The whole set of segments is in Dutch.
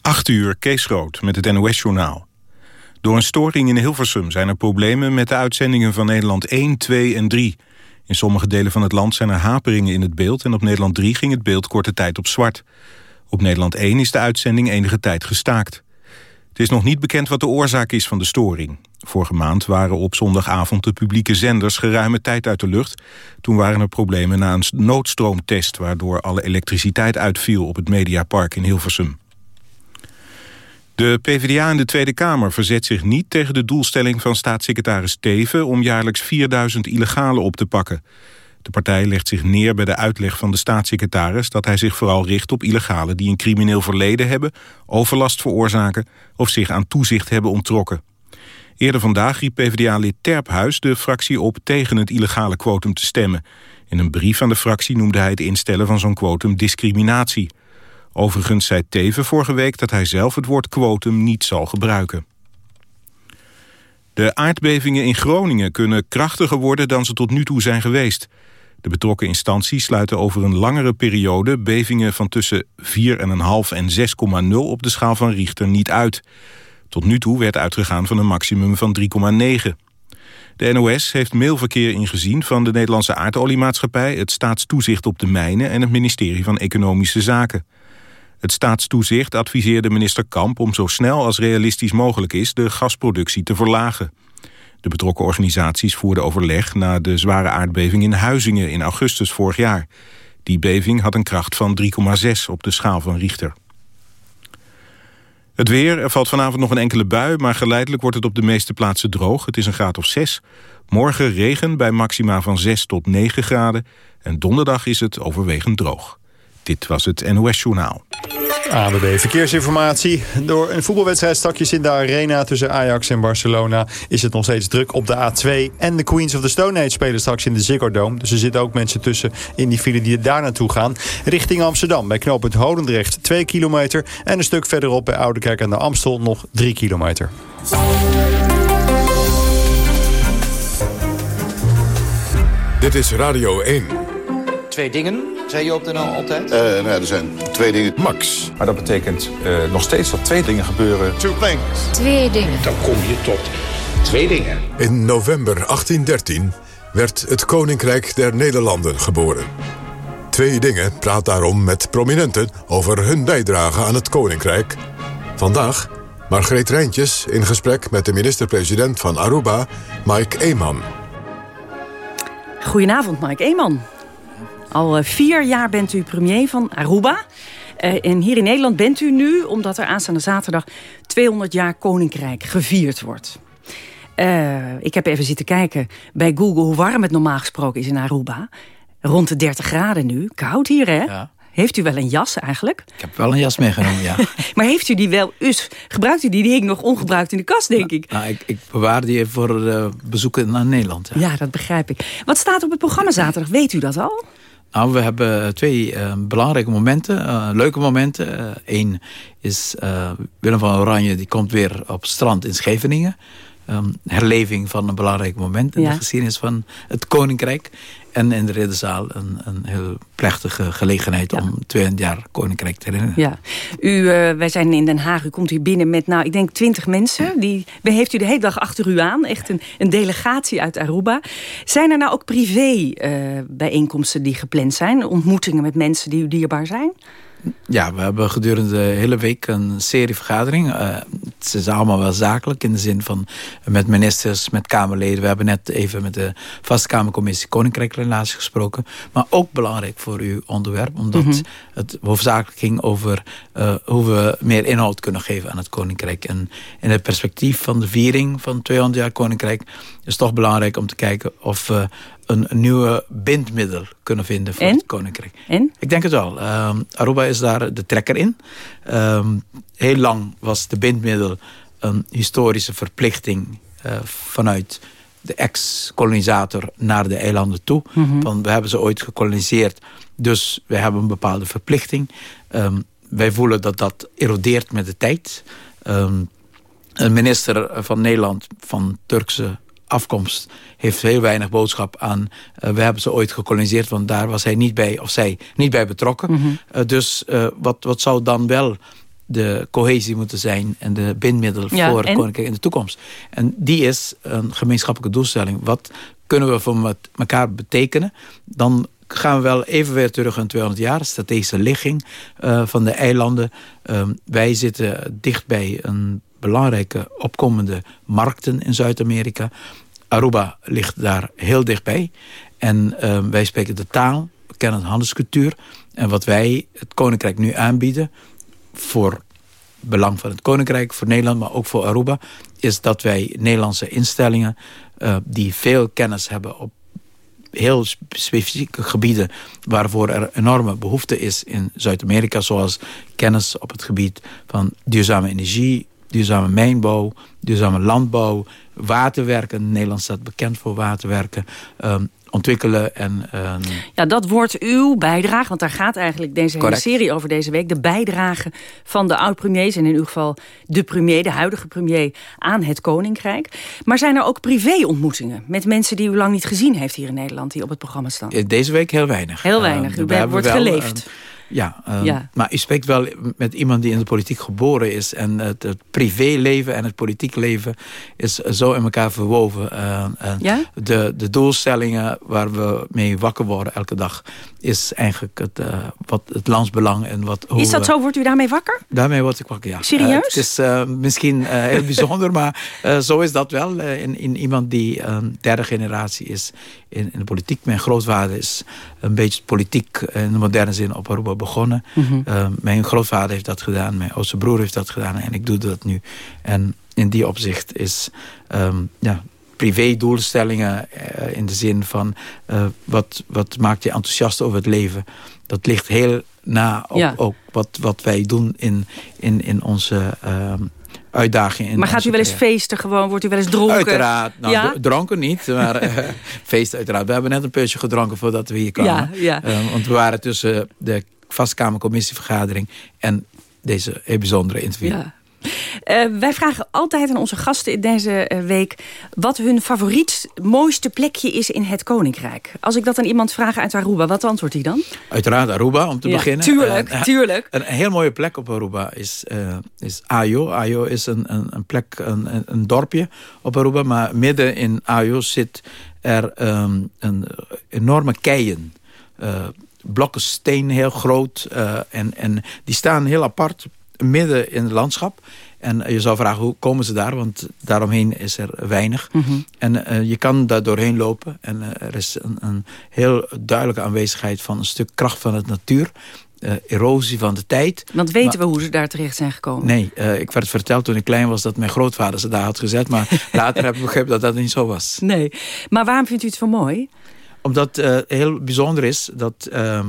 8 uur, Kees Rood met het NOS-journaal. Door een storing in Hilversum zijn er problemen met de uitzendingen van Nederland 1, 2 en 3. In sommige delen van het land zijn er haperingen in het beeld... en op Nederland 3 ging het beeld korte tijd op zwart. Op Nederland 1 is de uitzending enige tijd gestaakt. Het is nog niet bekend wat de oorzaak is van de storing. Vorige maand waren op zondagavond de publieke zenders geruime tijd uit de lucht. Toen waren er problemen na een noodstroomtest... waardoor alle elektriciteit uitviel op het Mediapark in Hilversum. De PvdA in de Tweede Kamer verzet zich niet tegen de doelstelling van staatssecretaris Teven om jaarlijks 4000 illegalen op te pakken. De partij legt zich neer bij de uitleg van de staatssecretaris dat hij zich vooral richt op illegalen die een crimineel verleden hebben, overlast veroorzaken of zich aan toezicht hebben onttrokken. Eerder vandaag riep PvdA-lid Terphuis de fractie op tegen het illegale quotum te stemmen. In een brief aan de fractie noemde hij het instellen van zo'n quotum discriminatie. Overigens zei Teven vorige week dat hij zelf het woord quotum niet zal gebruiken. De aardbevingen in Groningen kunnen krachtiger worden dan ze tot nu toe zijn geweest. De betrokken instanties sluiten over een langere periode bevingen van tussen 4,5 en 6,0 op de schaal van Richter niet uit. Tot nu toe werd uitgegaan van een maximum van 3,9. De NOS heeft mailverkeer ingezien van de Nederlandse aardoliemaatschappij... het staatstoezicht op de mijnen en het ministerie van Economische Zaken. Het staatstoezicht adviseerde minister Kamp om zo snel als realistisch mogelijk is de gasproductie te verlagen. De betrokken organisaties voerden overleg na de zware aardbeving in Huizingen in augustus vorig jaar. Die beving had een kracht van 3,6 op de schaal van Richter. Het weer, er valt vanavond nog een enkele bui... maar geleidelijk wordt het op de meeste plaatsen droog. Het is een graad of 6. Morgen regen bij maxima van 6 tot 9 graden. En donderdag is het overwegend droog. Dit was het NOS Journaal. ANWB Verkeersinformatie. Door een voetbalwedstrijd stakjes in de arena tussen Ajax en Barcelona... is het nog steeds druk op de A2. En de Queens of the Stone Age spelen straks in de Ziggo Dome. Dus er zitten ook mensen tussen in die file die daar naartoe gaan. Richting Amsterdam bij knooppunt Holendrecht 2 kilometer. En een stuk verderop bij Oudekerk aan de Amstel nog 3 kilometer. Dit is Radio 1. Twee dingen, zei je op de NL altijd? Uh, nou ja, er zijn twee dingen. Max. Maar dat betekent uh, nog steeds dat twee dingen gebeuren. Two things. Twee dingen. Dan kom je tot twee dingen. In november 1813 werd het Koninkrijk der Nederlanden geboren. Twee dingen praat daarom met prominenten over hun bijdrage aan het Koninkrijk. Vandaag Margreet Rijntjes in gesprek met de minister-president van Aruba, Mike Eeman. Goedenavond, Mike Eeman. Al eh, vier jaar bent u premier van Aruba. Uh, en hier in Nederland bent u nu, omdat er aanstaande zaterdag 200 jaar Koninkrijk gevierd wordt. Uh, ik heb even zitten kijken bij Google hoe warm het normaal gesproken is in Aruba. Rond de 30 graden nu. Koud hier, hè? Ja. Heeft u wel een jas eigenlijk? Ik heb wel een jas meegenomen, ja. maar heeft u die wel... Gebruikt u die? Die hing nog ongebruikt in de kast, denk ik. Nou, ik, ik bewaar die voor uh, bezoeken naar Nederland. Ja. ja, dat begrijp ik. Wat staat op het programma zaterdag? Weet u dat al? Nou, we hebben twee uh, belangrijke momenten, uh, leuke momenten. Eén uh, is Willem van Oranje, die komt weer op strand in Scheveningen. Um, herleving van een belangrijk moment in ja. de geschiedenis van het Koninkrijk. En in de Ridderzaal een, een heel plechtige gelegenheid om 200 jaar Koninkrijk te herinneren. Ja. U, uh, wij zijn in Den Haag, u komt hier binnen met, nou, ik denk 20 mensen. Die heeft u de hele dag achter u aan. Echt een, een delegatie uit Aruba. Zijn er nou ook privé uh, bijeenkomsten die gepland zijn? Ontmoetingen met mensen die u dierbaar zijn? Ja, we hebben gedurende de hele week een serie vergaderingen. Uh, het is allemaal wel zakelijk in de zin van met ministers, met Kamerleden. We hebben net even met de Vaste Kamercommissie Koninkrijkrelatie gesproken. Maar ook belangrijk voor uw onderwerp, omdat mm -hmm. het hoofdzakelijk ging over uh, hoe we meer inhoud kunnen geven aan het Koninkrijk. En in het perspectief van de viering van 200 jaar Koninkrijk is het toch belangrijk om te kijken of we een, nieuwe bindmiddel kunnen vinden voor het Koninkrijk. Ik denk het wel. Um, Aruba is daar de trekker in. Um, heel lang was de bindmiddel een historische verplichting uh, vanuit de ex-kolonisator naar de eilanden toe. Mm -hmm. Van, we hebben ze ooit gekoloniseerd, dus we hebben een bepaalde verplichting. Um, wij voelen dat dat erodeert met de tijd. een minister van Nederland van Turkse afkomst heeft heel weinig boodschap aan... Uh, we hebben ze ooit gekoloniseerd, want daar was hij niet bij... of zij niet bij betrokken. Mm -hmm. uh, dus uh, wat, wat zou dan wel de cohesie moeten zijn en de bindmiddel Ja, voor en? koninkrijk in de toekomst. En die is een gemeenschappelijke doelstelling. Wat kunnen we voor met elkaar betekenen? Dan gaan we wel even weer terug in 200 jaar. Strategische ligging eh, van de eilanden. Ehm, wij zitten dicht bij een belangrijke opkomende markten in Zuid-Amerika. Aruba ligt daar heel dichtbij. En ehm, wij spreken de taal, we kennen de handelscultuur. En wat wij het koninkrijk nu aanbieden... voor belang van het koninkrijk, voor Nederland, maar ook voor Aruba... is dat wij Nederlandse instellingen eh, die veel kennis hebben op heel sp- specifieke gebieden waarvoor er enorme behoefte is in Zuid-Amerika, zoals kennis op het gebied van duurzame energie, duurzame mijnbouw, duurzame landbouw, waterwerken. Nederland staat bekend voor waterwerken. ehm, ontwikkelen en ehm, Ja, dat wordt uw bijdrage, want daar gaat eigenlijk deze hele serie over deze week. De bijdrage van de oud-premiers en in uw geval de premier, de huidige premier, aan het Koninkrijk. Maar zijn er ook privé-ontmoetingen met mensen die u lang niet gezien heeft hier in Nederland, die op het programma staan? Eh, Deze week heel weinig. Heel weinig. Eh, U wordt wel, geleefd. Ja, eh, Ja. maar u spreekt wel met iemand die in de politiek geboren is. En het, het privéleven en het politiek leven is zo in elkaar verwoven. Eh, Ja? de, de doelstellingen waar we mee wakker worden elke dag... is eigenlijk het, eh, wat het landsbelang en wat... hoe Is dat zo? Wordt u daarmee wakker? Daarmee word ik wakker, ja. Serieus? Eh, het is misschien heel bijzonder, maar zo is dat wel. in, in iemand die een derde generatie is in, in de politiek. Mijn grootvader is een beetje politiek in de moderne zin op Aruba begonnen. Mhm. Eh, mijn grootvader heeft dat gedaan, mijn oudste broer heeft dat gedaan en ik doe dat nu. En in die opzicht is ehm, ja, privé-doelstellingen eh, in de zin van eh, wat, wat maakt je enthousiast over het leven. Dat ligt heel na op Ja. wat, wat wij doen in, in, in onze ehm uitdagingen. in maar gaat u wel eens feesten gewoon? Wordt u wel eens dronken? Uiteraard. Nou, Ja? dronken niet, maar eh, feest uiteraard. We hebben net een putje gedronken voordat we hier kwamen. Ja, ja. Want we waren tussen de vastkamercommissievergadering en deze heel bijzondere interview. Ja. Eh, wij vragen altijd aan onze gasten in deze eh, week... wat hun favoriet, mooiste plekje is in het Koninkrijk. Als ik dat aan iemand vraag uit Aruba, wat antwoordt hij dan? Uiteraard Aruba, om te Ja, beginnen. Tuurlijk, Eh, tuurlijk. Een heel mooie plek op Aruba is, eh, is Ayo. Ayo is een, een, een plek, een, een, een dorpje op Aruba. Maar midden in Ayo zit er ehm, een enorme keien. Eh, blokken steen, heel groot. eh, en, en die staan heel apart midden in het landschap. En je zou vragen, hoe komen ze daar? Want daaromheen is er weinig. Mhm. En eh, je kan daar doorheen lopen. En eh, er is een, een heel duidelijke aanwezigheid van een stuk kracht van het natuur. eh, erosie van de tijd. Want weten we hoe ze daar terecht zijn gekomen? Nee, eh, ik werd verteld toen ik klein was dat mijn grootvader ze daar had gezet. Maar later heb ik begrepen dat dat niet zo was. Nee. Maar waarom vindt u het zo mooi? Omdat het heel bijzonder is dat ehm,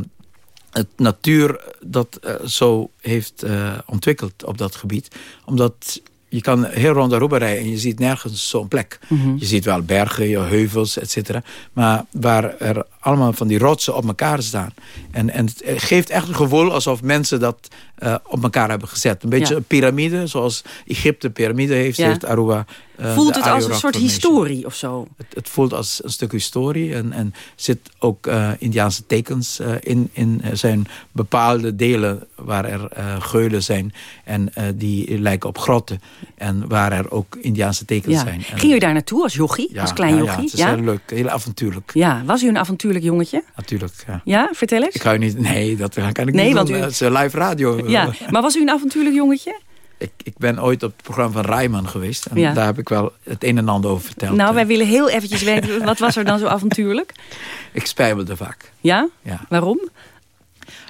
het natuur dat eh, zo heeft eh, ontwikkeld op dat gebied. Omdat je kan heel rond Aruba rijden en je ziet nergens zo'n plek. Mhm. Je ziet wel bergen, je heuvels, et cetera. Maar waar er allemaal van die rotsen op elkaar staan. En, en het geeft echt een gevoel alsof mensen dat eh, op elkaar hebben gezet. Een beetje Ja. een piramide, zoals Egypte een piramide heeft, Ja. heeft Aruba. eh, Voelt het als een soort historie of zo? Het, het voelt als een stuk historie en, en zit ook eh Indiaanse tekens in. in er zijn bepaalde delen waar er geulen zijn en die lijken op grotten. En waar er ook Indiaanse tekens Ja. zijn. En- Ging u daar naartoe als jochie? als klein jochie? Ja, het is heel leuk, heel avontuurlijk. Ja, was u een avontuurlijk jongetje? Natuurlijk, ja. Ja, vertel eens. Ik ga u niet... Nee, dat kan ik Nee, niet want doen. u- Het is een live radio. Ja, maar was u een avontuurlijk jongetje? Ik, ik ben ooit op het programma van Rijman geweest. En Ja. daar heb ik wel het een en ander over verteld. Nou, Eh, wij willen heel eventjes weten, wat was er dan zo avontuurlijk? Ik spijbelde vaak. Ja? Ja. Waarom?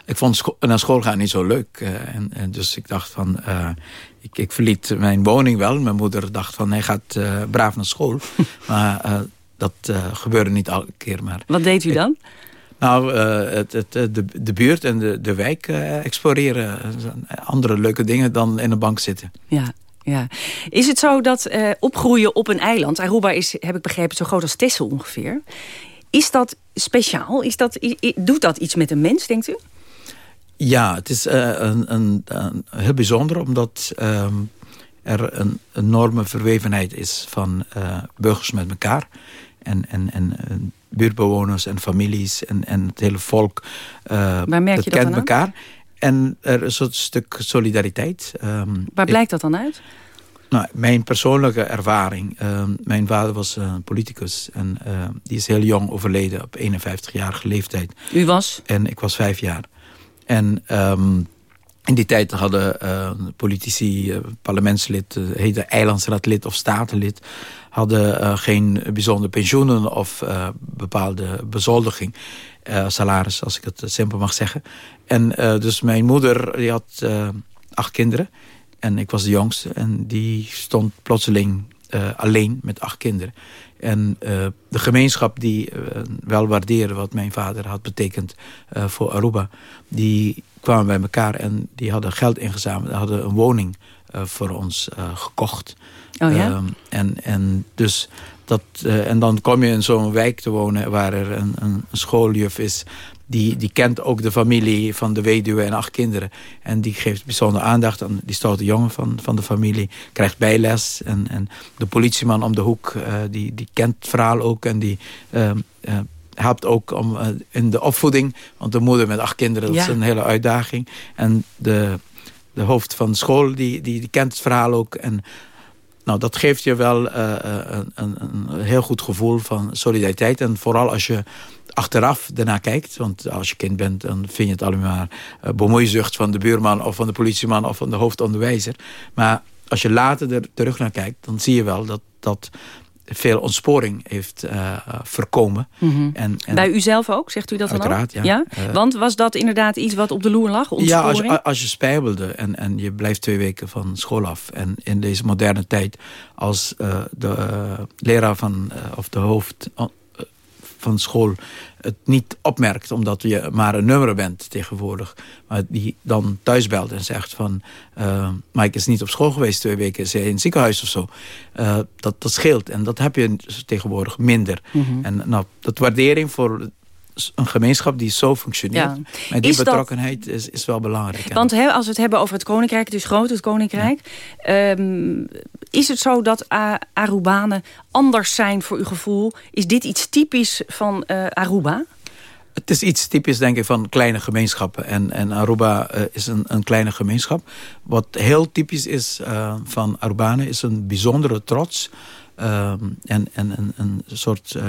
Ik vond scho- naar school gaan niet zo leuk. eh, en, en dus ik dacht van... eh, ik, ik verliet mijn woning wel. Mijn moeder dacht van, hij gaat eh, braaf naar school. maar eh, dat eh, gebeurde niet elke keer. Maar, Wat deed u dan? Nou, eh, het, het, eh, de, de buurt en de, de wijk eh, exploreren. Andere leuke dingen dan in een bank zitten. Ja, ja. Is het zo dat opgroeien op een eiland... Aruba is, heb ik begrepen, zo groot als Texel ongeveer. Is dat speciaal? Is dat, i- i- doet dat iets met een mens, denkt u? Ja, het is een, een, een heel bijzonder omdat ehm, er een enorme verwevenheid is van burgers met elkaar. En, en, en buurtbewoners en families en, en het hele volk. eh, Waar merk dat je dat kent aan? elkaar. en er is een stuk solidariteit. Um, Waar blijkt dat dan uit? Nou, mijn persoonlijke ervaring. Ehm, mijn vader was uh, politicus. En uh, die is heel jong overleden op 51-jarige leeftijd. U was? En ik was vijf jaar. En um, in die tijd hadden uh, politici, parlementslid, heette eilandsraadlid of statenlid... hadden geen bijzondere pensioenen of bepaalde bezoldiging. salaris, als ik het simpel mag zeggen. En dus mijn moeder die had acht kinderen... En ik was de jongste. En die stond plotseling alleen met acht kinderen. En de gemeenschap die wel waardeerde wat mijn vader had betekend voor Aruba... die kwamen bij elkaar en die hadden geld ingezameld. hadden een woning voor ons gekocht. Oh ja? Ehm, en, en, dus dat, en dan kom je in zo'n wijk te wonen waar er een, een schooljuf is die, die kent ook de familie van de weduwe en acht kinderen. En die geeft bijzonder aandacht aan die stoute jongen van, van de familie. Krijgt bijles. En, en de politieman om de hoek, uh, die, die kent het verhaal ook. En die uh, uh, helpt ook om, in de opvoeding. Want de moeder met acht kinderen, dat is een hele uitdaging. En de, de hoofd van school, die, die, die kent het verhaal ook. En nou, dat geeft je wel een, een, een heel goed gevoel van solidariteit. En vooral als je achteraf daarna kijkt. Want als je kind bent, dan vind je het alleen maar uh, bemoeizucht van de buurman... of van de politieman of van de hoofdonderwijzer. Maar als je later er terug naar kijkt, dan zie je wel dat... dat veel ontsporing heeft uh, voorkomen. Mhm. en, en, Bij u zelf ook, zegt u dat dan ook? ja. ja? Want was dat inderdaad iets wat op de loer lag, Ja, als je, als je spijbelde en, en je blijft twee weken van school af... en in deze moderne tijd als uh, de leraar van, of de hoofd van school het niet opmerkt... omdat je maar een nummer bent tegenwoordig. Maar die dan thuis belt en zegt van... Uh, Mike is niet op school geweest twee weken, is hij in het ziekenhuis of zo. Uh, dat, dat scheelt en dat heb je tegenwoordig minder. Mhm. En nou, dat waardering voor een gemeenschap die zo functioneert. Ja. Maar die betrokkenheid is, is wel belangrijk. Want als we het hebben over het koninkrijk, het is groot het koninkrijk. Ehm, is het zo dat Arubanen anders zijn voor uw gevoel? Is dit iets typisch van uh, Aruba? Het is iets typisch, denk ik, van kleine gemeenschappen. En, en Aruba uh, is een, een, kleine gemeenschap. Wat heel typisch is uh, van Arubanen... is een bijzondere trots Um, en, en, en, een soort uh,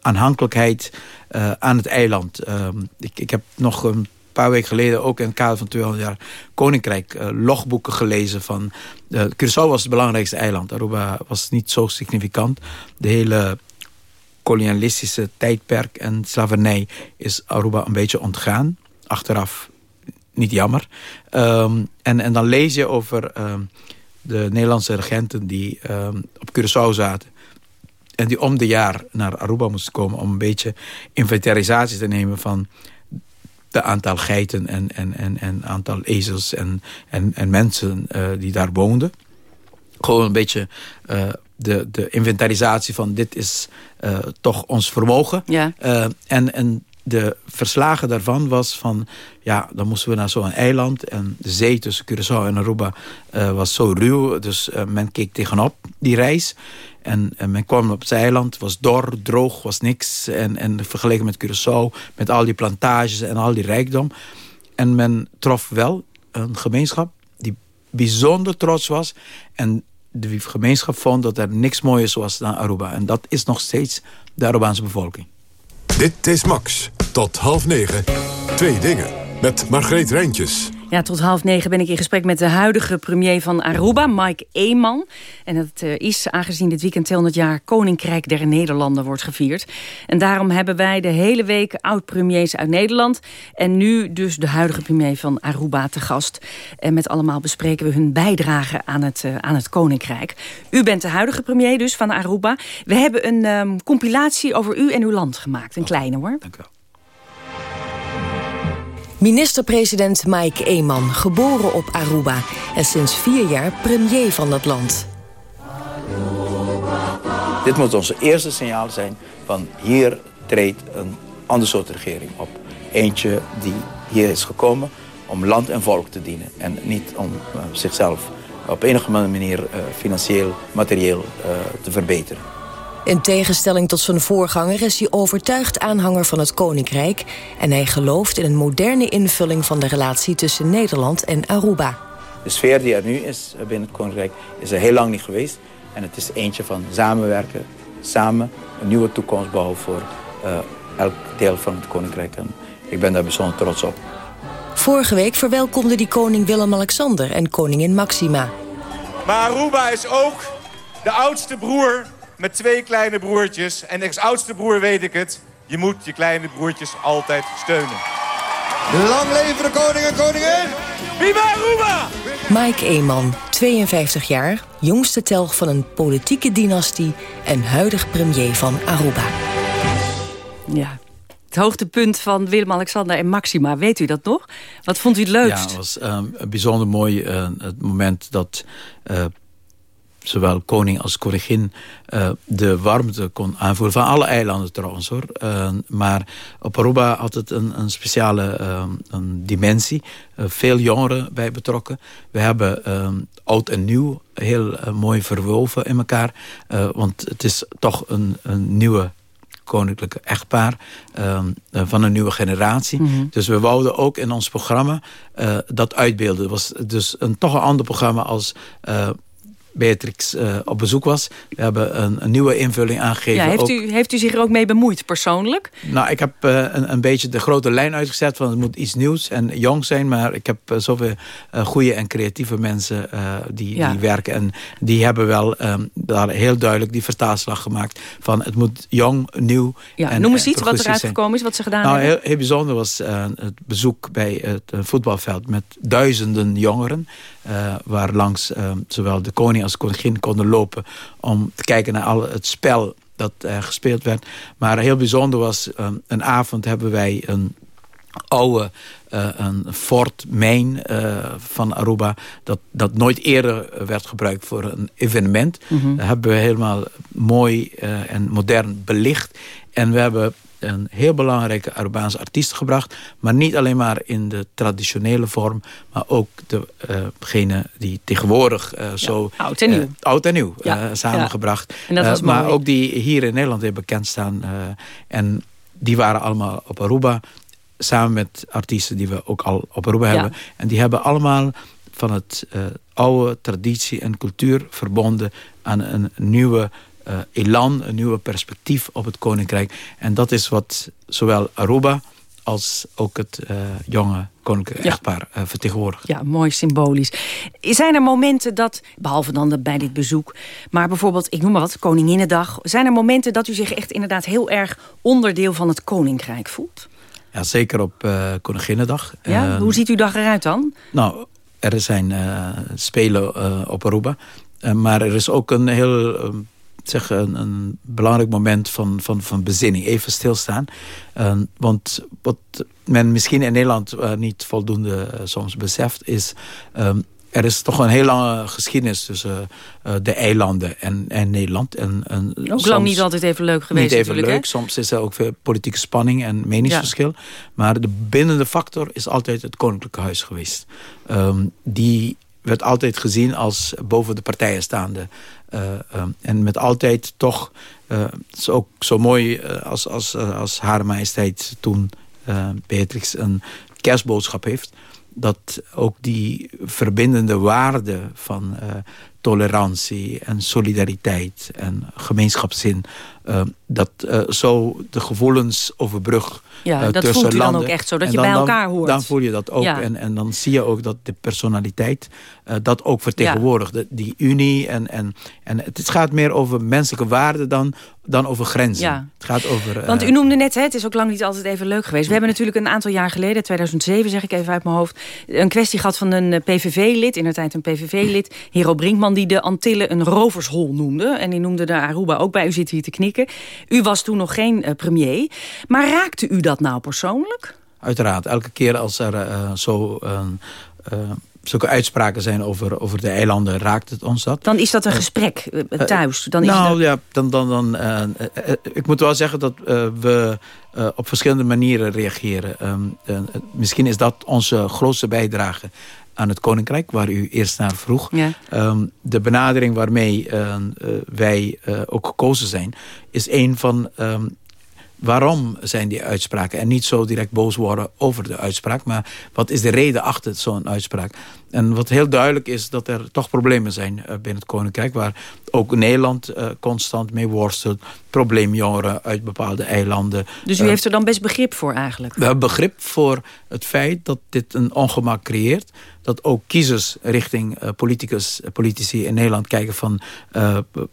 aanhankelijkheid uh, aan het eiland. Um, ik, ik heb nog een paar weken geleden ook in het kader van 200 jaar Koninkrijk logboeken gelezen van... Curaçao was het belangrijkste eiland. Aruba was niet zo significant. De hele kolonialistische tijdperk en slavernij is Aruba een beetje ontgaan. Achteraf niet jammer. En, en dan lees je over de Nederlandse regenten die um, op Curaçao zaten. En die om de jaar naar Aruba moesten komen om een beetje inventarisatie te nemen van de aantal geiten en, en, en, en aantal ezels en, en, en mensen uh, die daar woonden. Gewoon een beetje uh, de, de inventarisatie van dit is uh, toch ons vermogen. Ja. en, en de verslagen daarvan was van... ja, dan moesten we naar zo'n eiland... en de zee tussen Curaçao en Aruba uh, was zo ruw... dus uh, men keek tegenop die reis... En, en, men kwam op het eiland, was dor, droog, was niks. En, en vergeleken met Curaçao, met al die plantages en al die rijkdom. En men trof wel een gemeenschap die bijzonder trots was. En de gemeenschap vond dat er niks mooiers was dan Aruba. En dat is nog steeds de Arubaanse bevolking. Dit is Max. Tot half negen. Twee dingen. Met Margreet Rijntjes. Ja, tot half negen ben ik in gesprek met de huidige premier van Aruba, Mike Eeman. En dat eh, is aangezien dit weekend 200 jaar Koninkrijk der Nederlanden wordt gevierd. En daarom hebben wij de hele week oud-premiers uit Nederland. En nu dus de huidige premier van Aruba te gast. En met allemaal bespreken we hun bijdrage aan het, uh, aan het Koninkrijk. U bent de huidige premier dus van Aruba. We hebben een um, compilatie over u en uw land gemaakt. Een kleine hoor. Dank u wel. Minister-president Mike Eeman, geboren op Aruba... en sinds vier jaar premier van dat land. Dit moet onze eerste signaal zijn van hier treedt een ander soort regering op. Eentje die hier is gekomen om land en volk te dienen... en niet om uh, zichzelf op enige manier uh, financieel, materieel uh, te verbeteren. In tegenstelling tot zijn voorganger is hij overtuigd aanhanger van het Koninkrijk... en hij gelooft in een moderne invulling van de relatie tussen Nederland en Aruba. De sfeer die er nu is binnen het Koninkrijk is er heel lang niet geweest. En het is eentje van samenwerken, samen een nieuwe toekomst bouwen voor uh, elk deel van het Koninkrijk. En ik ben daar bijzonder trots op. Vorige week verwelkomde die koning Willem-Alexander en koningin Maxima. Maar Aruba is ook de oudste broer met twee kleine broertjes. En als oudste broer weet ik het. Je moet je kleine broertjes altijd steunen. Lang leven de koning en koningin! Viva Aruba! Mike Eeman, 52 jaar, jongste telg van een politieke dynastie... en huidig premier van Aruba. Ja, het hoogtepunt van Willem-Alexander en Maxima. Weet u dat nog? Wat vond u het leukst? Ja, het was um, bijzonder mooi uh, het moment dat... Uh, zowel koning als koningin uh, de warmte kon aanvoeren. Van alle eilanden trouwens hoor. Uh, maar op Aruba had het een, een speciale uh, een dimensie. veel jongeren bij betrokken. We hebben oud en nieuw heel mooi verwoven in elkaar. want het is toch een, een nieuwe koninklijke echtpaar uh, van een nieuwe generatie. Mm -hmm. Dus we wouden ook in ons programma uh, dat uitbeelden. Het was dus een toch een ander programma als uh, Beatrix uh, op bezoek was. We hebben een, een nieuwe invulling aangegeven. Ja, heeft, u, heeft u zich er ook mee bemoeid, persoonlijk? Nou, ik heb uh, een, een beetje de grote lijn uitgezet... van het moet iets nieuws en jong zijn... maar ik heb uh, zoveel goede en creatieve mensen die, ja. die werken... en die hebben wel um, daar heel duidelijk die vertaalslag gemaakt... van het moet jong, nieuw ja, en Noem eens iets wat eruit gekomen is, wat ze gedaan nou, hebben. Heel, heel bijzonder was het bezoek bij het voetbalveld... met duizenden jongeren... Uh, waar langs uh, zowel de koning als de koningin konden lopen... om te kijken naar al het spel dat uh, gespeeld werd. Maar heel bijzonder was, een avond hebben wij een oude een Fort Main van Aruba... Dat, dat nooit eerder werd gebruikt voor een evenement. Mm -hmm. Dat hebben we helemaal mooi en modern belicht. En we hebben een heel belangrijke Arubaanse artiest gebracht. Maar niet alleen maar in de traditionele vorm. Maar ook degene uh die tegenwoordig uh, zo... Ja, oud en nieuw. Uh, oud en nieuw ja. samengebracht. Maar ook die hier in Nederland weer bekend staan. en die waren allemaal op Aruba. Samen met artiesten die we ook al op Aruba hebben. En die hebben allemaal van het oude traditie en cultuur verbonden aan een nieuwe uh, elan, een nieuwe perspectief op het koninkrijk. En dat is wat zowel Aruba als ook het uh, jonge koninklijke ja. echtpaar uh, vertegenwoordigt. Ja, mooi symbolisch. Zijn er momenten dat, behalve dan bij dit bezoek... maar bijvoorbeeld, ik noem maar wat, Koninginnedag... zijn er momenten dat u zich echt inderdaad heel erg onderdeel van het koninkrijk voelt? Ja, zeker op uh, Koninginnedag. Ja, hoe ziet uw dag eruit dan? Nou, er zijn spelen op Aruba... maar er is ook een heel zeg, een, een, belangrijk moment van, van, van bezinning. Even stilstaan. Uh, want wat men misschien in Nederland uh, niet voldoende uh, soms beseft... is um, er is toch een heel lange geschiedenis tussen uh, de eilanden en, en Nederland. En, en ook soms, lang niet altijd even leuk geweest Niet even leuk. Hè? Soms is er ook veel politieke spanning en meningsverschil. Ja. Maar de bindende factor is altijd het Koninklijke Huis geweest. Um, die werd altijd gezien als boven de partijen staande. Uh, um, en met altijd toch, is ook zo mooi uh, als, als, als Hare Majesteit toen Beatrix een kerstboodschap heeft. Dat ook die verbindende waarde van tolerantie en solidariteit en gemeenschapszin... dat zo de gevoelens overbrug ja, uh, dat tussen voelt u landen. dan ook echt zo, dat je bij elkaar hoort. Dan voel je dat ook. Ja. En, en dan zie je ook dat de personaliteit dat ook vertegenwoordigt. Ja. Die unie. En, en, en het gaat meer over menselijke waarden dan, dan over grenzen. Ja. Het gaat over... Want u noemde net, hè, het is ook lang niet altijd even leuk geweest. We hebben natuurlijk een aantal jaar geleden, 2007 zeg ik even uit mijn hoofd... een kwestie gehad van een PVV-lid, in de tijd een PVV-lid... Hero Brinkman, die de Antillen een rovershol noemde. En die noemde de Aruba ook bij. U zit hier te knikken. U was toen nog geen uh, premier. Maar raakte u dat nou persoonlijk? Uiteraard. Elke keer als er uh, zo... Uh, zulke uitspraken zijn over, over de eilanden, raakt het ons dat. Dan is dat een gesprek uh, thuis? Dan is nou dat... ja, dan, dan, dan, uh, ik moet wel zeggen dat we op verschillende manieren reageren. misschien is dat onze grootste bijdrage aan het Koninkrijk, waar u eerst naar vroeg. Ja. Ehm, de benadering waarmee wij ook gekozen zijn, is een van ehm, waarom zijn die uitspraken. En niet zo direct boos worden over de uitspraak. Maar wat is de reden achter zo'n uitspraak. En wat heel duidelijk is dat er toch problemen zijn eh, binnen het Koninkrijk. Waar ook Nederland uh, constant mee worstelt. Probleemjongeren uit bepaalde eilanden. Dus u uh, heeft er dan best begrip voor eigenlijk? We hebben begrip voor het feit dat dit een ongemak creëert. Dat ook kiezers richting politicus, politici in Nederland kijken van...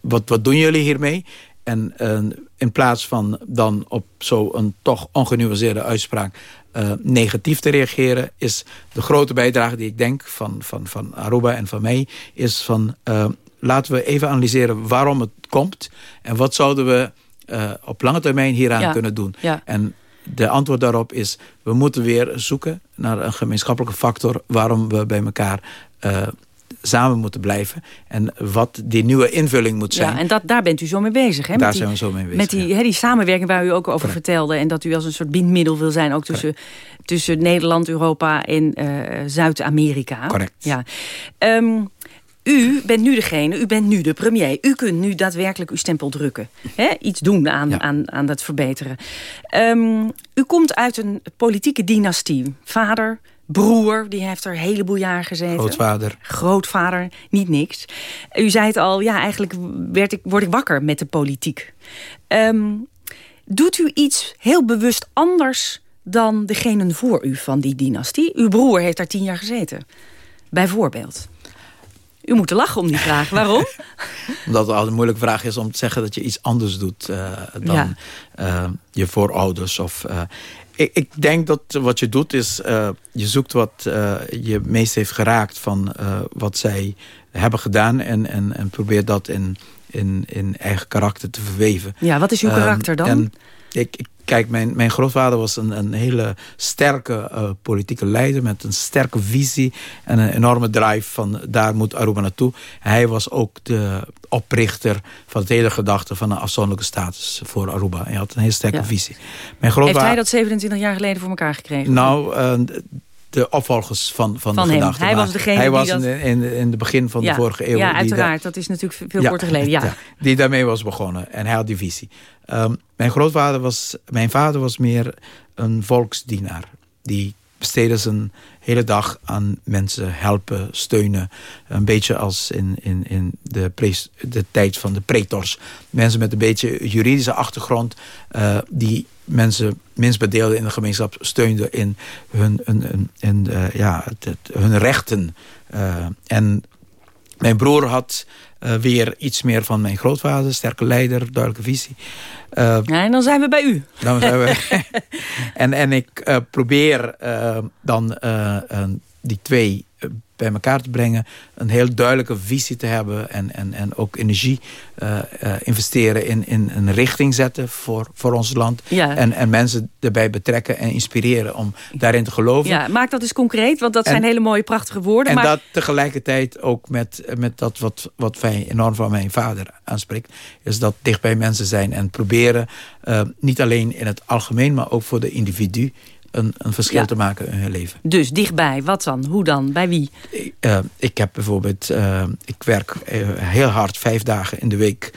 wat, wat doen jullie hiermee? En uh, in plaats van dan op zo'n toch ongenuanceerde uitspraak uh, negatief te reageren... is de grote bijdrage die ik denk van, van, van Aruba en van mij... is van uh, laten we even analyseren waarom het komt... en wat zouden we op lange termijn hieraan ja. kunnen doen. Ja. En de antwoord daarop is... we moeten weer zoeken naar een gemeenschappelijke factor... waarom we bij elkaar samen moeten blijven. En wat die nieuwe invulling moet zijn. Ja, en dat, daar bent u zo mee bezig. Hè? Daar die, zijn we zo mee bezig. Met die, ja. die samenwerking waar u ook over Correct. vertelde. En dat u als een soort bindmiddel wil zijn. Ook tussen, tussen Nederland, Europa en uh, Zuid-Amerika. Correct. Ja. Um, u bent nu degene, u bent nu de premier. U kunt nu daadwerkelijk uw stempel drukken. Hè? Iets doen aan, Ja. aan, aan dat verbeteren. Um, u komt uit een politieke dynastie. Vader, broer, die heeft er een heleboel jaar gezeten. Grootvader. Grootvader, niet niks. U zei het al, ja, eigenlijk werd ik, word ik wakker met de politiek. Um, doet u iets heel bewust anders dan degenen voor u van die dynastie? Uw broer heeft daar tien jaar gezeten, bijvoorbeeld. U moet lachen om die vraag. Waarom? Omdat het al een moeilijke vraag is om te zeggen dat je iets anders doet uh, dan ja. uh, je voorouders. Of, uh, ik, ik, denk dat wat je doet is, je zoekt wat je meest heeft geraakt van wat zij hebben gedaan. En, en, en probeert dat in, in, in eigen karakter te verweven. Ja, wat is uw karakter dan? En ik, ik, kijk, mijn, mijn grootvader was een, een hele sterke uh, politieke leider... met een sterke visie en een enorme drive van daar moet Aruba naartoe. Hij was ook de oprichter van het hele gedachte van een afzonderlijke status voor Aruba. Hij had een hele sterke Ja. visie. Mijn grootvader, Heeft hij dat 27 jaar geleden voor elkaar gekregen? Nou, uh, de opvolgers van, van, Van de gedachte. Hij was degene Hij die was dat- in, in, in het begin van ja. de vorige eeuw. Ja, die uiteraard. Dat is natuurlijk veel Ja, korter geleden. Ja. die daarmee was begonnen. En hij had die visie. Um, mijn grootvader was... Mijn vader was meer een volksdienaar. Die besteedde zijn hele dag aan mensen helpen, steunen. Een beetje als in, in, in de, de tijd van de pretors. Mensen met een beetje juridische achtergrond... Uh, die mensen minstbedeelden in de gemeenschap steunden in hun, hun, hun, uh, ja, het, hun rechten. Uh, en mijn broer had uh, weer iets meer van mijn grootvader. Sterke leider, duidelijke visie. Uh, ja, en dan zijn we bij u. Dan zijn we, en, en ik uh, probeer dan die twee bij elkaar te brengen. Een heel duidelijke visie te hebben. En, en, en ook energie uh, uh, investeren in, in een richting zetten voor, voor ons land. Ja. En, en mensen erbij betrekken en inspireren om daarin te geloven. Ja, maak dat eens concreet, want dat En- zijn hele mooie prachtige woorden. En maar dat tegelijkertijd ook met, met dat wat, wat wij enorm van mijn vader aanspreekt. Is dat dicht bij mensen zijn en proberen. Uh, niet alleen in het algemeen, maar ook voor de individu. Een, een verschil Ja. te maken in hun leven. Dus dichtbij, wat dan? Hoe dan? Bij wie? Uh, ik heb bijvoorbeeld, uh, ik werk uh, heel hard vijf dagen in de week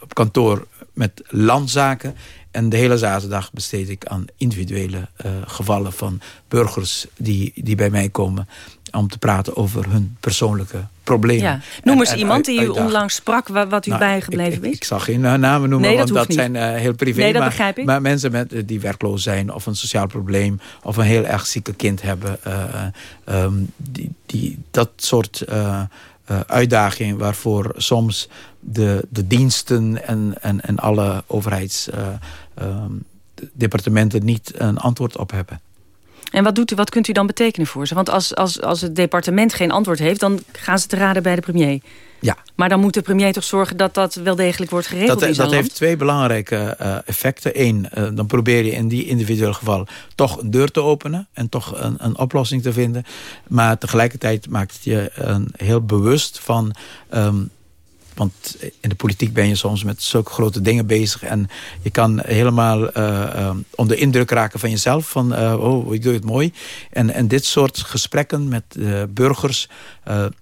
op kantoor met landzaken. En de hele zaterdag besteed ik aan individuele gevallen van burgers die, die bij mij komen om te praten over hun persoonlijke problemen. Ja. Noem En- eens en iemand die u onlangs sprak, wa- wat u Nou, bijgebleven ik, is. ik zal geen uh, namen noemen, Nee, dat want dat niet. zijn uh, heel privé. Nee, dat maar, begrijp ik. maar mensen met, uh, die werkloos zijn of een sociaal probleem... of een heel erg zieke kind hebben... uh, um, die, die, dat soort uh, uitdagingen waarvoor soms de, de diensten... en, en, en alle overheidsdepartementen niet een antwoord op hebben. En wat, doet u, wat kunt u dan betekenen voor ze? Want als, als, als het departement geen antwoord heeft... dan gaan ze te raden bij de premier. Ja. Maar dan moet de premier toch zorgen dat dat wel degelijk wordt geregeld Dat, dat heeft twee belangrijke uh, effecten. Eén, uh, dan probeer je in die individuele geval toch een deur te openen... en toch een, een oplossing te vinden. Maar tegelijkertijd maakt het je uh, heel bewust van... Um, want in de politiek ben je soms met zulke grote dingen bezig. En je kan helemaal onder indruk raken van jezelf. Van, oh, ik doe het mooi. En, en dit soort gesprekken met burgers...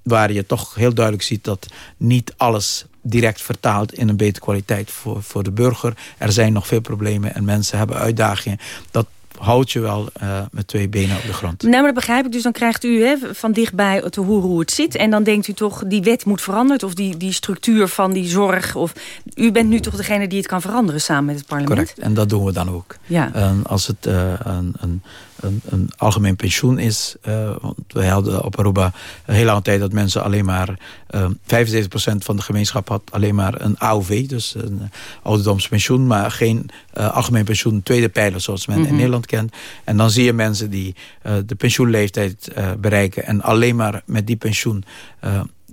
waar je toch heel duidelijk ziet dat niet alles direct vertaald in een betere kwaliteit voor, voor de burger. Er zijn nog veel problemen en mensen hebben uitdagingen. Dat houdt je wel uh, met twee benen op de grond. Nou, maar dat begrijp ik. Dus dan krijgt u hè, van dichtbij te horen hoe het zit. En dan denkt u toch, die wet moet veranderen. Of die, die structuur van die zorg. Of, u bent nu toch degene die het kan veranderen samen met het parlement? Correct. En dat doen we dan ook. Ja. als het uh, een, een een, een algemeen pensioen is. Uh, want wij hadden op Aruba een hele lange tijd dat mensen alleen maar... Uh, eh, 75% van de gemeenschap had alleen maar een AOV, dus een ouderdomspensioen... maar geen algemeen pensioen, tweede pijler zoals men in mhm. Nederland kent. En dan zie je mensen die de pensioenleeftijd bereiken... en alleen maar met die pensioen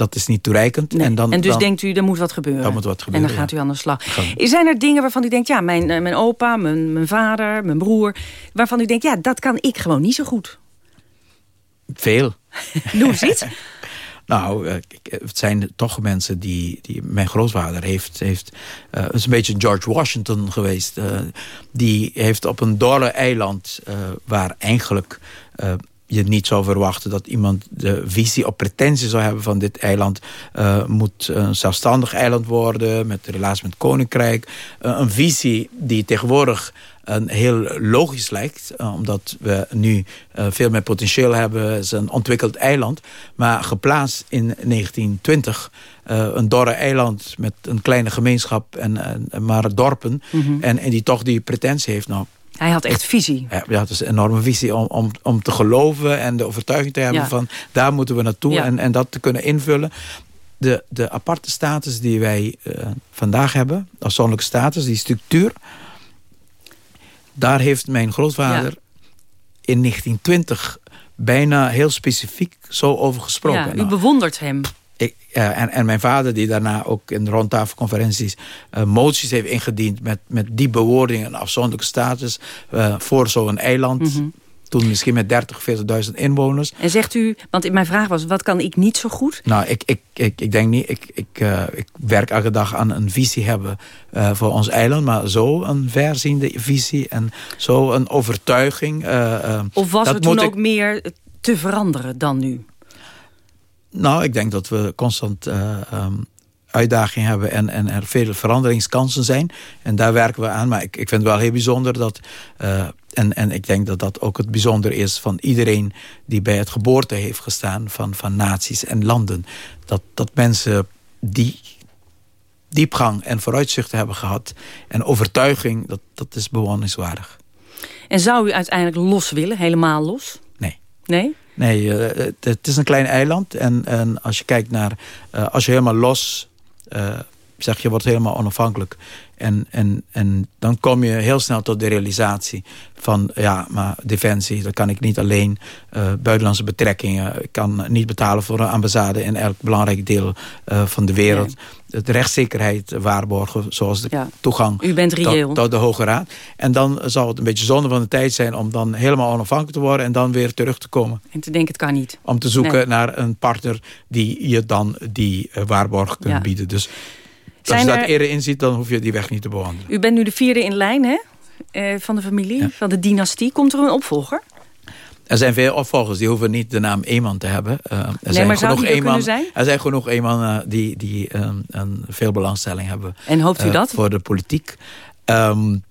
dat is niet toereikend. En, dan, en dus denkt u, er moet wat gebeuren. Er moet wat gebeuren, En dan gaat u aan de slag. Zijn er dingen waarvan u denkt, ja, mijn, eh, mijn opa, mijn, mijn vader, mijn broer... waarvan u denkt, ja, dat kan ik gewoon niet zo goed? Veel. Noem eens iets. Nou, eh, het zijn toch mensen die... die mijn grootvader heeft... heeft uh, is een beetje George Washington geweest. die heeft op een dorre eiland... waar eigenlijk je niet zou verwachten dat iemand de visie of pretentie zou hebben van dit eiland uh, moet een zelfstandig eiland worden met relatie met koninkrijk. Uh, een visie die tegenwoordig een heel logisch lijkt, uh, omdat we nu veel meer potentieel hebben. Het is een ontwikkeld eiland, maar geplaatst in 1920 een dorre eiland met een kleine gemeenschap en, maar dorpen. Mm -hmm. en, en die toch die pretentie heeft. Nou, hij had echt visie. Ja, het is een enorme visie om, om, om te geloven en de overtuiging te hebben van daar moeten we naartoe en, en dat te kunnen invullen. De, de aparte status die wij uh, vandaag hebben, afzonderlijke status, die structuur, daar heeft mijn grootvader in 1920 bijna heel specifiek zo over gesproken. Ja, u bewondert hem. Ik, en, en mijn vader die daarna ook in rondtafelconferenties uh, moties heeft ingediend met, met die bewoordingen en afzonderlijke status uh, voor zo'n eiland. Mhm. Toen misschien met 30, 40.000 inwoners. En zegt u, want mijn vraag was, wat kan ik niet zo goed? Nou, ik, ik, ik, ik denk niet, ik, ik, uh, ik werk elke dag aan een visie hebben uh, voor ons eiland. Maar zo een verziende visie en zo een overtuiging. Uh, of was er toen ook meer te veranderen dan nu? Nou, ik denk dat we constant uh, um, uitdagingen hebben en, en er veel veranderingskansen zijn. En daar werken we aan. Maar ik, ik vind het wel heel bijzonder dat... Uh, en, en ik denk dat dat ook het bijzonder is van iedereen die bij het geboorte heeft gestaan van, van naties en landen. Dat, dat mensen die diepgang en vooruitzicht hebben gehad en overtuiging, dat, dat is bewonderenswaardig. En zou u uiteindelijk los willen, helemaal los? Nee. Nee? Nee, uh, het is een klein eiland. En, en als je kijkt naar... Uh, als je helemaal los... Zeg je, wordt helemaal onafhankelijk. En, en, en dan kom je heel snel tot de realisatie van... ja, maar defensie, dat kan ik niet alleen. Uh, buitenlandse betrekkingen. Ik kan niet betalen voor een ambassade... in elk belangrijk deel uh, van de wereld. Nee. De rechtszekerheid waarborgen, zoals de ja. toegang U bent reëel. Tot, tot, de Hoge Raad. En dan zal het een beetje zonde van de tijd zijn... om dan helemaal onafhankelijk te worden en dan weer terug te komen. En te denken, het kan niet. Om te zoeken nee. naar een partner die je dan die uh, waarborg kunt ja. bieden. Dus als je dat eerder inziet, dan hoef je die weg niet te bewandelen. U bent nu de vierde in lijn hè? Uh, van de familie, ja. van de dynastie. Komt er een opvolger? Er zijn veel opvolgers, die hoeven niet de naam Eeman te hebben. Uh, er nee, zijn genoeg Eeman, zijn? Er zijn genoeg Eeman uh, die, die um, een veel belangstelling hebben. En hoopt u uh, dat? Voor de politiek. Um,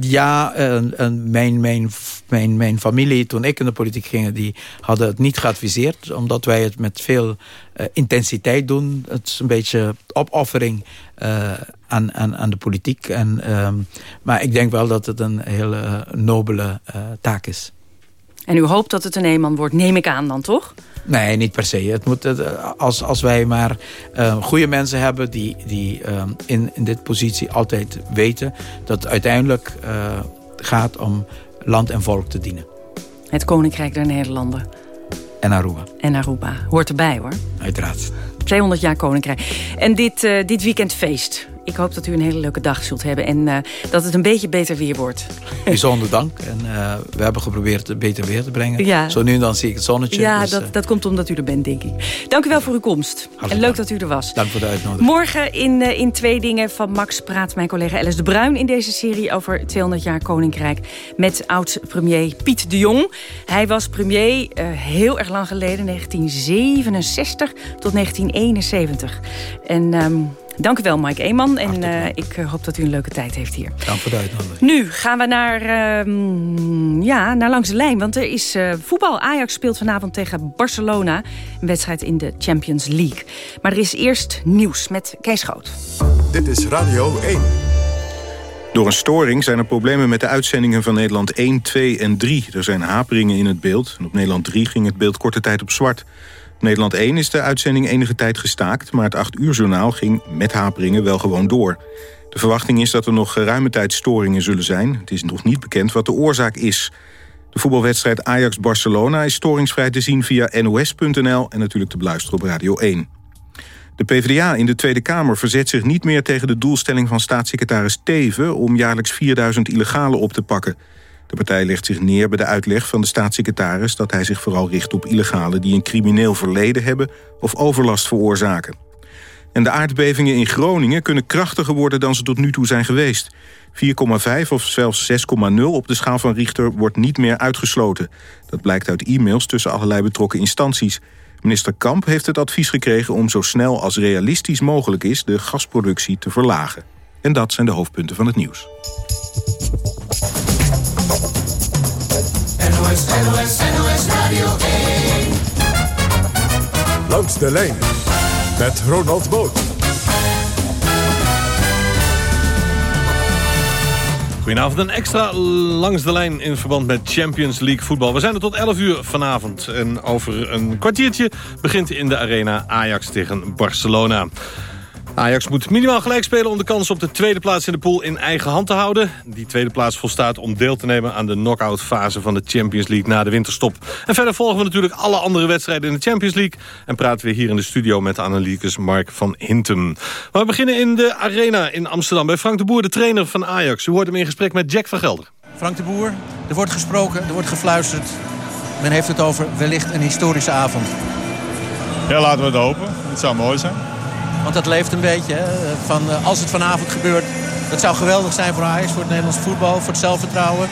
ja, mijn, mijn, mijn, mijn familie, toen ik in de politiek ging... die hadden het niet geadviseerd. Omdat wij het met veel uh, intensiteit doen. Het is een beetje opoffering uh, aan, aan, aan de politiek. En, um, maar ik denk wel dat het een hele uh, nobele taak is. En u hoopt dat het een eenman wordt, neem ik aan dan, toch? Nee, niet per se. Het moet, als, als wij maar uh, goede mensen hebben die, die uh, in, in dit positie altijd weten... dat het uiteindelijk uh, gaat om land en volk te dienen. Het Koninkrijk der Nederlanden. En Aruba. En Aruba. Hoort erbij hoor. Uiteraard. 200 jaar Koninkrijk. En dit, dit weekend feest. Ik hoop dat u een hele leuke dag zult hebben en uh, dat het een beetje beter weer wordt. Bijzonder dank. En uh, we hebben geprobeerd het beter weer te brengen. Ja. Zo nu en dan zie ik het zonnetje. Ja, dus, dat, dat komt omdat u er bent, denk ik. Dank u wel voor uw komst. En leuk dat u er was. Dank voor de uitnodiging. Morgen in, in Twee Dingen van Max praat mijn collega Alice de Bruin... in deze serie over 200 jaar Koninkrijk... met oud-premier Piet de Jong. Hij was premier heel erg lang geleden, 1967 tot 1971. En... Um, Dank u wel, Mike Eeman. En uh, ik uh, hoop dat u een leuke tijd heeft hier. Dank voor de uitnodiging. Nu gaan we naar, uh, ja, naar langs de lijn. Want er is eh, voetbal. Ajax speelt vanavond tegen Barcelona. Een wedstrijd in de Champions League. Maar er is eerst nieuws met Kees Schoot. Dit is Radio 1. Door een storing zijn er problemen met de uitzendingen van Nederland 1, 2 en 3. Er zijn haperingen in het beeld. En op Nederland 3 ging het beeld korte tijd op zwart. Nederland 1 is de uitzending enige tijd gestaakt... maar het 8 uur journaal ging met haperingen wel gewoon door. De verwachting is dat er nog geruime tijd storingen zullen zijn. Het is nog niet bekend wat de oorzaak is. De voetbalwedstrijd Ajax-Barcelona is storingsvrij te zien via nos.nl... en natuurlijk te beluisteren op Radio 1. De PvdA in de Tweede Kamer verzet zich niet meer tegen de doelstelling van staatssecretaris Teven... om jaarlijks 4000 illegalen op te pakken... De partij legt zich neer bij de uitleg van de staatssecretaris... dat hij zich vooral richt op illegalen die een crimineel verleden hebben... of overlast veroorzaken. En de aardbevingen in Groningen kunnen krachtiger worden... dan ze tot nu toe zijn geweest. 4,5 of zelfs 6,0 op de schaal van Richter wordt niet meer uitgesloten. Dat blijkt uit e-mails tussen allerlei betrokken instanties. Minister Kamp heeft het advies gekregen om zo snel als realistisch mogelijk is... de gasproductie te verlagen. En dat zijn de hoofdpunten van het nieuws. NOS, NOS, NOS Radio 1. Langs de lijn met Ronald Boot. Goedenavond, een extra langs de lijn in verband met Champions League voetbal. We zijn er tot 11 uur vanavond. En over een kwartiertje begint in de arena Ajax tegen Barcelona. Ajax moet minimaal gelijk spelen om de kans op de tweede plaats in de pool in eigen hand te houden. Die tweede plaats volstaat om deel te nemen aan de knock-out fase van de Champions League na de winterstop. En verder volgen we natuurlijk alle andere wedstrijden in de Champions League. En praten we hier in de studio met de analyticus Mark van Hintem. Maar we beginnen in de arena in Amsterdam bij Frank de Boer, de trainer van Ajax. U hoort hem in gesprek met Jack van Gelder. Frank de Boer, er wordt gesproken, er wordt gefluisterd. Men heeft het over wellicht een historische avond. Ja, laten we het hopen. Het zou mooi zijn. Want dat leeft een beetje. Van, als het vanavond gebeurt, dat zou geweldig zijn voor Ajax, voor het Nederlands voetbal, voor het zelfvertrouwen.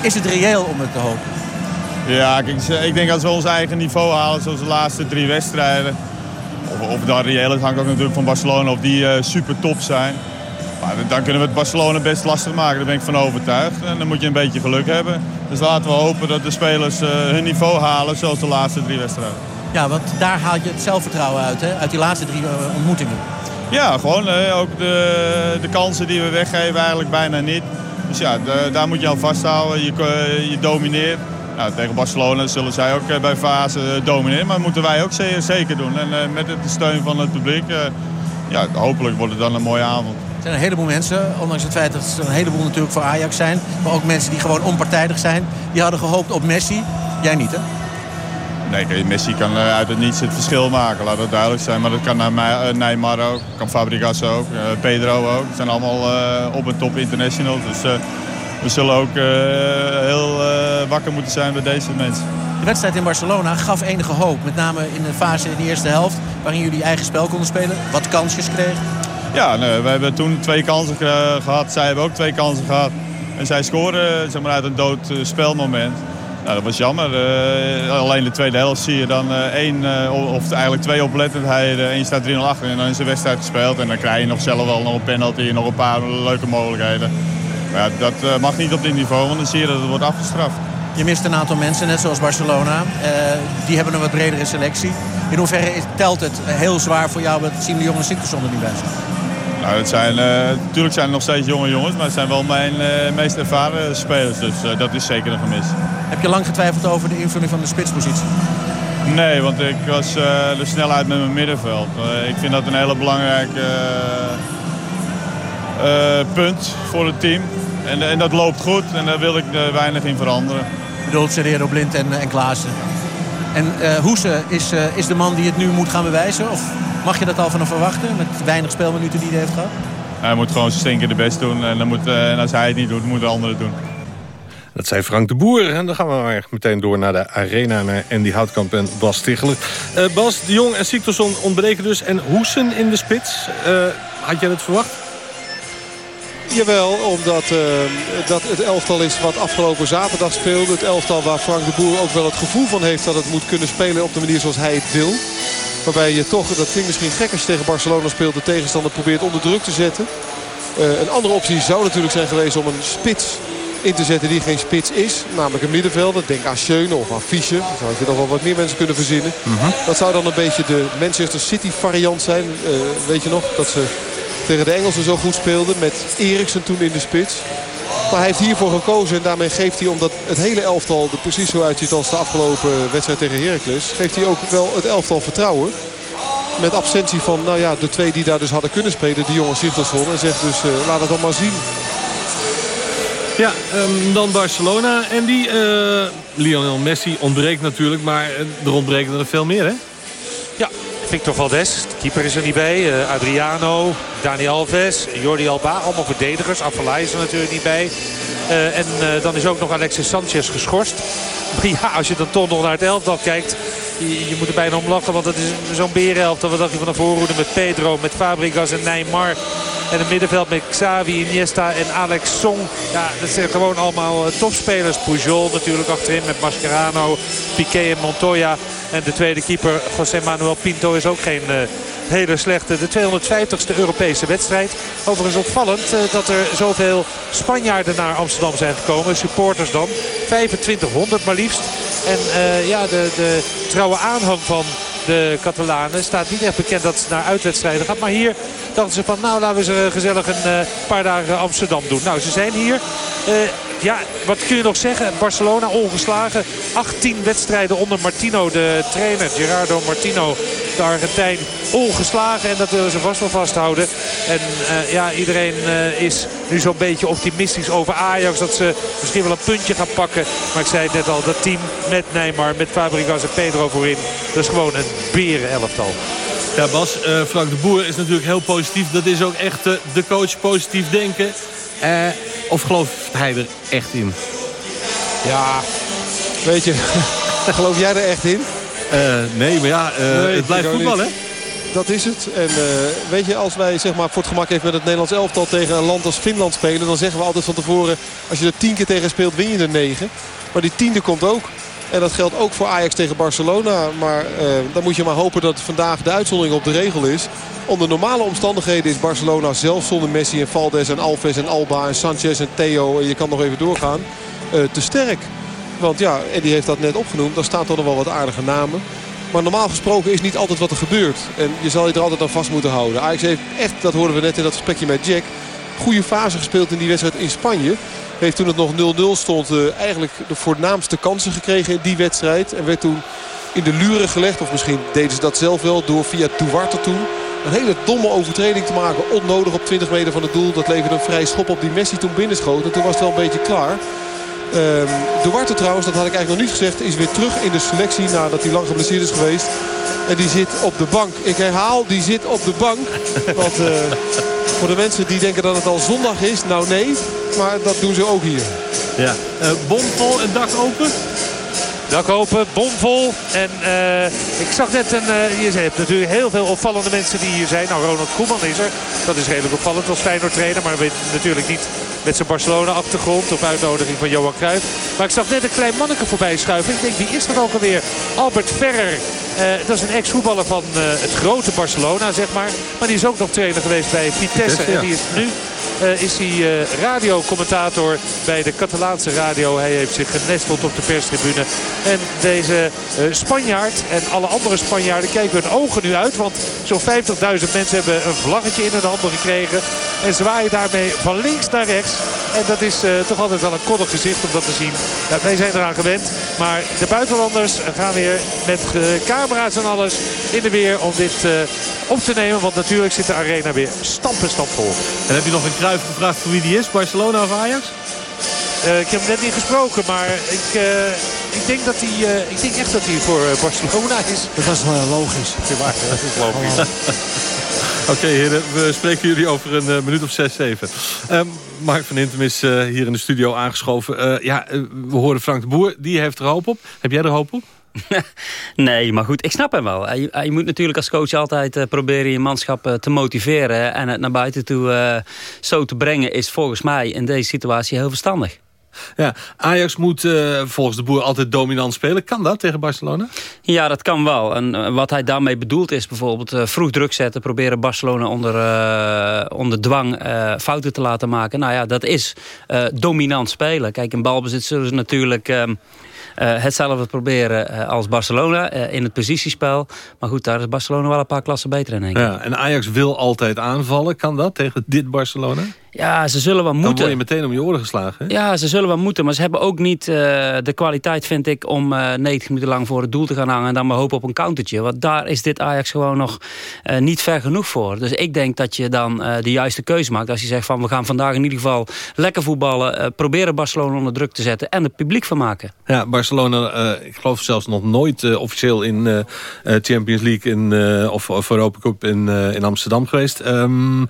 Is het reëel om het te hopen? Ja, ik denk als we ons eigen niveau halen, zoals de laatste drie wedstrijden. Of, of dat reëel is, hangt ook natuurlijk van Barcelona of die uh, super top zijn. Maar dan kunnen we het Barcelona best lastig maken, daar ben ik van overtuigd. En dan moet je een beetje geluk hebben. Dus laten we hopen dat de spelers uh, hun niveau halen, zoals de laatste drie wedstrijden. Ja, want daar haal je het zelfvertrouwen uit, hè? uit die laatste drie uh, ontmoetingen. Ja, gewoon uh, ook de, de kansen die we weggeven eigenlijk bijna niet. Dus ja, de, daar moet je aan vasthouden. Je, je domineert. Nou, tegen Barcelona zullen zij ook bij fase domineren. Maar dat moeten wij ook zeker doen. En met de steun van het publiek, ja, hopelijk wordt het dan een mooie avond. Er zijn een heleboel mensen, ondanks het feit dat er een heleboel natuurlijk voor Ajax zijn. Maar ook mensen die gewoon onpartijdig zijn. Die hadden gehoopt op Messi. Jij niet, hè? Nee, Messi kan uit het niets het verschil maken, laat dat duidelijk zijn. Maar dat kan Neymar ook, kan Fabregas ook, Pedro ook. Het zijn allemaal op en top internationals. Dus we zullen ook heel wakker moeten zijn bij deze mensen. De wedstrijd in Barcelona gaf enige hoop. Met name in de fase in de eerste helft, waarin jullie eigen spel konden spelen. Wat kansjes kregen. Ja, nee, we hebben toen twee kansen gehad. Zij hebben ook twee kansen gehad. En zij scoren zeg maar, uit een dood spelmoment. Nou, dat was jammer. Uh, alleen de tweede helft zie je dan uh, één, uh, of eigenlijk twee oplettendheden. Eén staat 3-0 achter en dan is de wedstrijd gespeeld. En dan krijg je nog zelf wel nog een penalty en nog een paar leuke mogelijkheden. Maar dat mag niet op dit niveau, want dan zie je dat het wordt afgestraft. Je mist een aantal mensen, net zoals Barcelona. die hebben een wat bredere selectie. In hoeverre telt het heel zwaar voor jou dat Siem de Jong en Siktersson er niet bij? Nou, het zijn, uh, natuurlijk zijn er nog steeds jonge jongens, maar het zijn wel mijn uh, meest ervaren spelers. Dus uh, dat is zeker een gemis. Heb je lang getwijfeld over de invulling van de spitspositie? Nee, want ik was er snel uit met mijn middenveld. ik vind dat een hele belangrijke punt voor het team. En, en, dat loopt goed en daar wil ik weinig in veranderen. Je bedoelt Serero Blind en, en Klaassen. En Hoese is, is de man die het nu moet gaan bewijzen? Of mag je dat al van hem verwachten met weinig speelminuten die hij heeft gehad? Hij moet gewoon zijn stinkende best doen. En, dan moet, en als hij het niet doet, moeten anderen het doen. Dat zei Frank de Boer. En dan gaan we maar meteen door naar de arena... naar Andy Houtkamp en Bas Tichelen. Uh, Bas, de Jong en Siktorsson ontbreken dus. En Hoesen in de spits. Uh, had jij het verwacht? Jawel, omdat uh, dat het elftal is wat afgelopen zaterdag speelde. Het elftal waar Frank de Boer ook wel het gevoel van heeft... dat het moet kunnen spelen op de manier zoals hij het wil. Waarbij je toch, dat klinkt misschien gek als je tegen Barcelona speelt... de tegenstander probeert onder druk te zetten. Uh, een andere optie zou natuurlijk zijn geweest om een spits in te zetten die geen spits is. Namelijk een middenvelder. Denk aan Schöne of aan Fischer. Dan zou je nog wel wat meer mensen kunnen verzinnen. Mm -hmm. Dat zou dan een beetje de Manchester City variant zijn. Uh, weet je nog dat ze tegen de Engelsen zo goed speelden. Met Eriksen toen in de spits. Maar hij heeft hiervoor gekozen. En daarmee geeft hij, omdat het hele elftal er precies zo uitziet als de afgelopen wedstrijd tegen Heracles. Geeft hij ook wel het elftal vertrouwen. Met absentie van nou ja, de twee die daar dus hadden kunnen spelen. De jonge Sigtorsson. En zegt dus uh, laat het dan maar zien. Ja, um, dan Barcelona. En die uh, Lionel Messi ontbreekt natuurlijk. Maar er ontbreken er veel meer hè? Ja, Victor Valdes, de keeper is er niet bij. Uh, Adriano, Dani Alves, Jordi Alba, allemaal verdedigers. Afvalai is er natuurlijk niet bij. Uh, en uh, dan is ook nog Alexis Sanchez geschorst. Maar ja, als je dan toch nog naar het elftal kijkt... Je, moet er bijna om lachen, want het is zo'n berenelftal. Wat dacht je van de voorhoede met Pedro, met Fabregas en Neymar... En het middenveld met Xavi, Iniesta en Alex Song. Ja, dat zijn gewoon allemaal topspelers. Pujol natuurlijk achterin met Mascherano, Piqué en Montoya. En de tweede keeper, José Manuel Pinto, is ook geen uh, hele slechte. De 250ste Europese wedstrijd. Overigens opvallend uh, dat er zoveel Spanjaarden naar Amsterdam zijn gekomen. Supporters dan. 2500 maar liefst. En uh, ja, de, de trouwe aanhang van de Catalanen. Staat niet echt bekend dat het naar uitwedstrijden gaat. Maar hier dachten ze van nou laten we ze gezellig een paar dagen Amsterdam doen. Nou ze zijn hier. Ja, wat kun je nog zeggen? Barcelona ongeslagen. 18 wedstrijden onder Martino, de trainer. Gerardo Martino, de Argentijn, ongeslagen. En dat willen ze vast wel vasthouden. En uh, ja, iedereen uh, is nu zo'n beetje optimistisch over Ajax. Dat ze misschien wel een puntje gaan pakken. Maar ik zei net al, dat team met Neymar, met Fabregas en Pedro voorin. Dat is gewoon een beren elftal. Ja Bas, uh, Frank de Boer is natuurlijk heel positief. Dat is ook echt uh, de coach positief denken. Uh, of gelooft hij er echt in? Ja, weet je, geloof jij er echt in? nee, maar ja, nee, het blijft voetbal hè? Dat is het. En uh, weet je, als wij zeg maar, voor het gemak even met het Nederlands elftal tegen een land als Finland spelen... dan zeggen we altijd van tevoren, als je er tien keer tegen speelt, win je er negen. Maar die tiende komt ook. En dat geldt ook voor Ajax tegen Barcelona. Maar uh, dan moet je maar hopen dat vandaag de uitzondering op de regel is. Onder normale omstandigheden is Barcelona zelf zonder Messi en Valdes en Alves en Alba en Sanchez en Theo. En je kan nog even doorgaan. Uh, te sterk. Want ja, Eddie heeft dat net opgenoemd. Daar staan toch nog wel wat aardige namen. Maar normaal gesproken is niet altijd wat er gebeurt. En je zal je er altijd aan vast moeten houden. Ajax heeft echt, dat hoorden we net in dat gesprekje met Jack... goede fase gespeeld in die wedstrijd in Spanje. Heeft toen het nog 0-0 stond uh, eigenlijk de voornaamste kansen gekregen in die wedstrijd. En werd toen in de luren gelegd. Of misschien deden ze dat zelf wel door via Duarte toen. Een hele domme overtreding te maken. Onnodig op 20 meter van het doel. Dat leverde een vrij schop op die Messi toen binnenschoot. En toen was het wel een beetje klaar. Um, Duarte trouwens, dat had ik eigenlijk nog niet gezegd, is weer terug in de selectie nadat hij lang geblesseerd is geweest. En die zit op de bank. Ik herhaal, die zit op de bank. Want uh, voor de mensen die denken dat het al zondag is, nou nee. Maar dat doen ze ook hier. Ja. Uh, bomvol en dak open? Dak open, bomvol. En uh, ik zag net, een, uh, je hebt natuurlijk heel veel opvallende mensen die hier zijn. Nou, Ronald Koeman is er. Dat is redelijk opvallend als Feyenoord trainer. Maar weet natuurlijk niet met zijn Barcelona-achtergrond op uitnodiging van Johan Cruijff. Maar ik zag net een klein manneke voorbij schuiven. Ik denk, wie is dat ook alweer? Albert Ferrer. Uh, dat is een ex-voetballer van uh, het grote Barcelona, zeg maar. Maar die is ook nog trainer geweest bij Vitesse. En die is nu uh, is hij uh, radiocommentator bij de Catalaanse radio. Hij heeft zich genesteld op de perstribune. En deze uh, Spanjaard en alle andere Spanjaarden kijken hun ogen nu uit. Want zo'n 50.000 mensen hebben een vlaggetje in hun handen gekregen. En zwaaien daarmee van links naar rechts. En dat is toch altijd wel een koddig gezicht om dat te zien. Ja, wij zijn eraan gewend. Maar de buitenlanders gaan weer met camera's en alles in de weer om dit op te nemen. Want natuurlijk zit de arena weer stamp en stamp vol. En heb je nog een Cruijff gevraagd voor wie die is? Barcelona of Ajax? Uh, ik heb hem net niet gesproken, maar ik, uh, ik, denk, dat hij, uh, ik denk echt dat hij voor Barcelona is. Dat is wel logisch. Ja, dat is logisch. Oké heren, we spreken jullie over een uh, minuut of zes, zeven. Um, Mark van Hintem is uh, hier in de studio aangeschoven. Uh, ja, we horen Frank de Boer, die heeft er hoop op. Heb jij er hoop op? nee, maar goed, ik snap hem wel. Je, je moet natuurlijk als coach altijd uh, proberen je manschap uh, te motiveren. En het naar buiten toe uh, zo te brengen is volgens mij in deze situatie heel verstandig. Ja, Ajax moet uh, volgens de boer altijd dominant spelen. Kan dat tegen Barcelona? Ja, dat kan wel. En uh, wat hij daarmee bedoelt is bijvoorbeeld uh, vroeg druk zetten. Proberen Barcelona onder, onder dwang fouten te laten maken. Nou ja, dat is dominant spelen. Kijk, in balbezit zullen ze natuurlijk... Ehm, hetzelfde proberen uh, als Barcelona uh, in het positiespel. Maar goed, daar is Barcelona wel een paar klassen beter in. Denk ik. Ja, en Ajax wil altijd aanvallen. Kan dat tegen dit Barcelona? Ja, ze zullen wel moeten. Dan word je meteen om je oren geslagen. Hè? Ja, ze zullen wel moeten. Maar ze hebben ook niet uh, de kwaliteit, vind ik... om uh, 90 minuten lang voor het doel te gaan hangen... en dan maar hopen op een countertje. Want daar is dit Ajax gewoon nog uh, niet ver genoeg voor. Dus ik denk dat je dan de juiste keuze maakt. Als je zegt van we gaan vandaag in ieder geval lekker voetballen... proberen Barcelona onder druk te zetten en het publiek van maken. Ja, Barcelona, ik geloof zelfs nog nooit officieel in Champions League... In, of, Europa Cup in, in Amsterdam geweest... Um,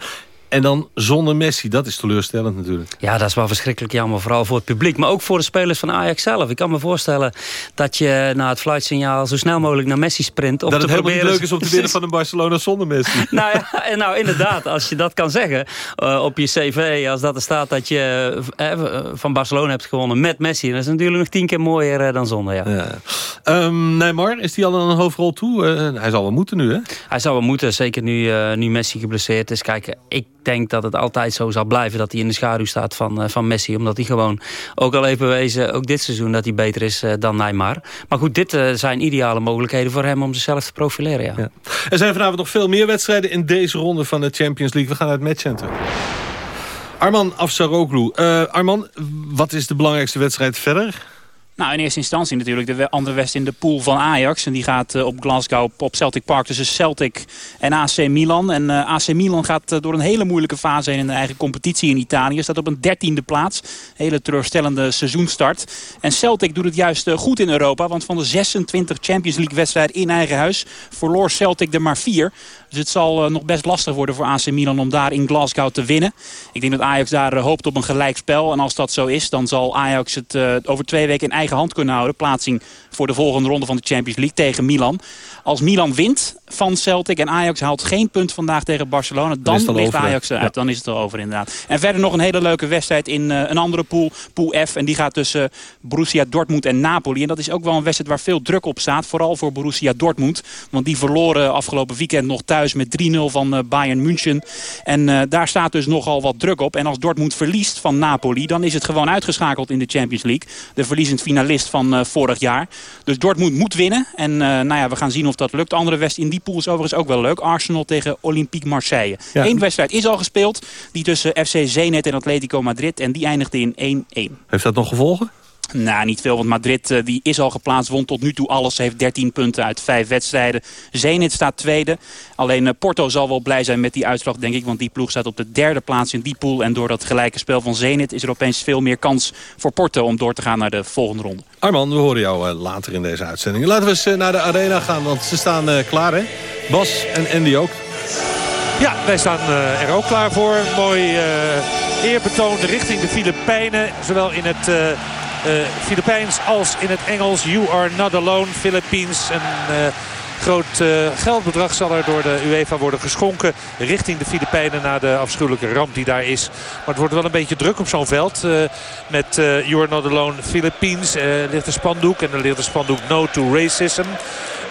en dan zonder Messi, dat is teleurstellend natuurlijk. Ja, dat is wel verschrikkelijk jammer. Vooral voor het publiek, maar ook voor de spelers van Ajax zelf. Ik kan me voorstellen dat je na het fluitsignaal zo snel mogelijk naar Messi sprint. Om dat te het proberen... helemaal niet leuk is om te winnen van een Barcelona zonder Messi. nou ja, nou inderdaad, als je dat kan zeggen uh, op je cv. Als dat er staat dat je uh, van Barcelona hebt gewonnen met Messi. Dat is natuurlijk nog tien keer mooier uh, dan zonder, ja. ja. Um, Neymar, is die al een hoofdrol toe? hij zal wel moeten nu, hè? Hij zal wel moeten, zeker nu, nu Messi geblesseerd is. Kijk, ik denk dat het altijd zo zal blijven dat hij in de schaduw staat van, uh, van Messi. Omdat hij gewoon ook al heeft bewezen, ook dit seizoen, dat hij beter is uh, dan Neymar. Maar goed, dit uh, zijn ideale mogelijkheden voor hem om zichzelf te profileren. Ja. ja. Er zijn vanavond nog veel meer wedstrijden in deze ronde van de Champions League. We gaan naar het matchcenter. Arman Afsaroglu. Arman, wat is de belangrijkste wedstrijd verder? Nou, in eerste instantie natuurlijk de andere west in de pool van Ajax. En die gaat uh, op Glasgow op Celtic Park tussen Celtic en AC Milan. En uh, AC Milan gaat uh, door een hele moeilijke fase heen in de eigen competitie in Italië. Staat op een dertiende plaats. Hele teleurstellende seizoenstart. En Celtic doet het juist goed in Europa. Want van de 26 Champions League wedstrijden in eigen huis verloor Celtic er maar vier. Dus het zal nog best lastig worden voor AC Milan om daar in Glasgow te winnen. Ik denk dat Ajax daar hoopt op een gelijkspel. En als dat zo is, dan zal Ajax het over twee weken in eigen hand kunnen houden. Plaatsing voor de volgende ronde van de Champions League tegen Milan. Als Milan wint van Celtic en Ajax haalt geen punt vandaag tegen Barcelona... dan, dan ligt Ajax eruit. Ja. Dan is het al over inderdaad. En verder nog een hele leuke wedstrijd in een andere pool. Pool F. En die gaat tussen Borussia Dortmund en Napoli. En dat is ook wel een wedstrijd waar veel druk op staat. Vooral voor Borussia Dortmund. Want die verloren afgelopen weekend nog thuis met 3-0 van uh, Bayern München. En uh, daar staat dus nogal wat druk op. En als Dortmund verliest van Napoli... dan is het gewoon uitgeschakeld in de Champions League. De verliezend finalist van vorig jaar. Dus Dortmund moet winnen. En nou ja, we gaan zien of dat lukt. Andere West in die pool is overigens ook wel leuk. Arsenal tegen Olympique Marseille. Ja. Eén wedstrijd is al gespeeld. Die tussen FC Zenit en Atletico Madrid. En die eindigde in 1-1. Heeft dat nog gevolgen? Nou, niet veel, want Madrid uh, die is al geplaatst. Won tot nu toe alles. Heeft 13 punten uit 5 wedstrijden. Zenit staat tweede. Alleen uh, Porto zal wel blij zijn met die uitslag, denk ik. Want die ploeg staat op de derde plaats in die pool. En door dat gelijke spel van Zenit is er opeens veel meer kans voor Porto... om door te gaan naar de volgende ronde. Arman, we horen jou uh, later in deze uitzending. Laten we eens naar de arena gaan, want ze staan klaar, hè? Bas en Andy ook. Ja, wij staan er ook klaar voor. Mooi eerbetoon richting de Filipijnen. Zowel in het... Uh, Filipijns als in het Engels. You are not alone, Philippines. Een uh, groot uh, geldbedrag zal er door de UEFA worden geschonken richting de Filipijnen na de afschuwelijke ramp die daar is. Maar het wordt wel een beetje druk op zo'n veld. Met You are not alone, Philippines. Ligt een spandoek en er ligt een spandoek No to Racism.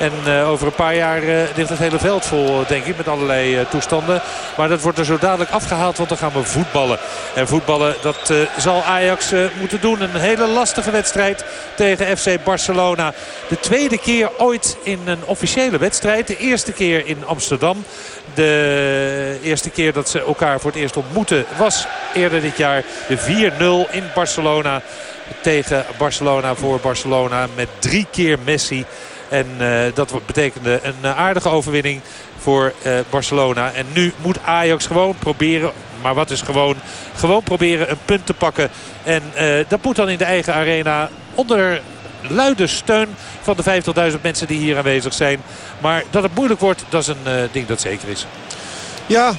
En uh, over een paar jaar uh, ligt het hele veld vol, denk ik, met allerlei toestanden. Maar dat wordt er zo dadelijk afgehaald, want dan gaan we voetballen. En voetballen, dat zal Ajax moeten doen. Een hele lastige wedstrijd tegen FC Barcelona. De tweede keer ooit in een officiële wedstrijd. De eerste keer in Amsterdam. De eerste keer dat ze elkaar voor het eerst ontmoeten was eerder dit jaar. De 4-0 in Barcelona tegen Barcelona voor Barcelona. Met drie keer Messi. En uh, dat betekende een uh, aardige overwinning voor uh, Barcelona. En nu moet Ajax gewoon proberen, maar wat is gewoon, gewoon proberen een punt te pakken. En dat moet dan in de eigen arena onder luide steun van de 50.000 mensen die hier aanwezig zijn. Maar dat het moeilijk wordt, dat is een ding dat zeker is. Ja,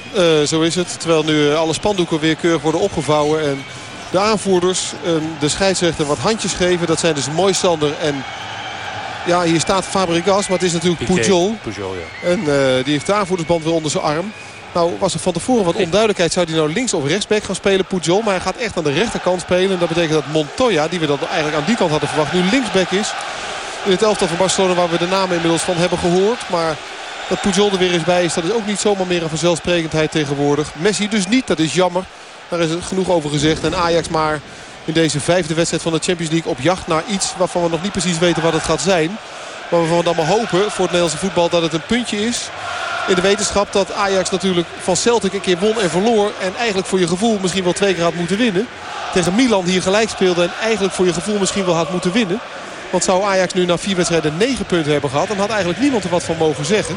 zo is het. Terwijl nu alle spandoeken weer keurig worden opgevouwen. En de aanvoerders de scheidsrechter wat handjes geven. Dat zijn dus Moisander en... Ja, hier staat Fabregas, maar het is natuurlijk Pujol. Pujol ja. En uh, die heeft de aanvoerdersband weer onder zijn arm. Nou was er van tevoren wat onduidelijkheid. Zou hij nou links of rechtsback gaan spelen, Pujol. Maar hij gaat echt aan de rechterkant spelen. En dat betekent dat Montoya, die we dan eigenlijk aan die kant hadden verwacht, nu linksback is. In het elftal van Barcelona waar we de namen inmiddels van hebben gehoord. Maar dat Pujol er weer eens bij is, dat is ook niet zomaar meer een vanzelfsprekendheid tegenwoordig. Messi dus niet, dat is jammer. Daar is er genoeg over gezegd. En Ajax maar in deze vijfde wedstrijd van de Champions League op jacht naar iets waarvan we nog niet precies weten wat het gaat zijn. Maar waarvan we allemaal hopen voor het Nederlandse voetbal dat het een puntje is. In de wetenschap dat Ajax natuurlijk van Celtic een keer won en verloor. En eigenlijk voor je gevoel misschien wel twee keer had moeten winnen. Tegen Milan hier gelijk speelde en eigenlijk voor je gevoel misschien wel had moeten winnen. Want zou Ajax nu na vier wedstrijden negen punten hebben gehad... dan had eigenlijk niemand er wat van mogen zeggen.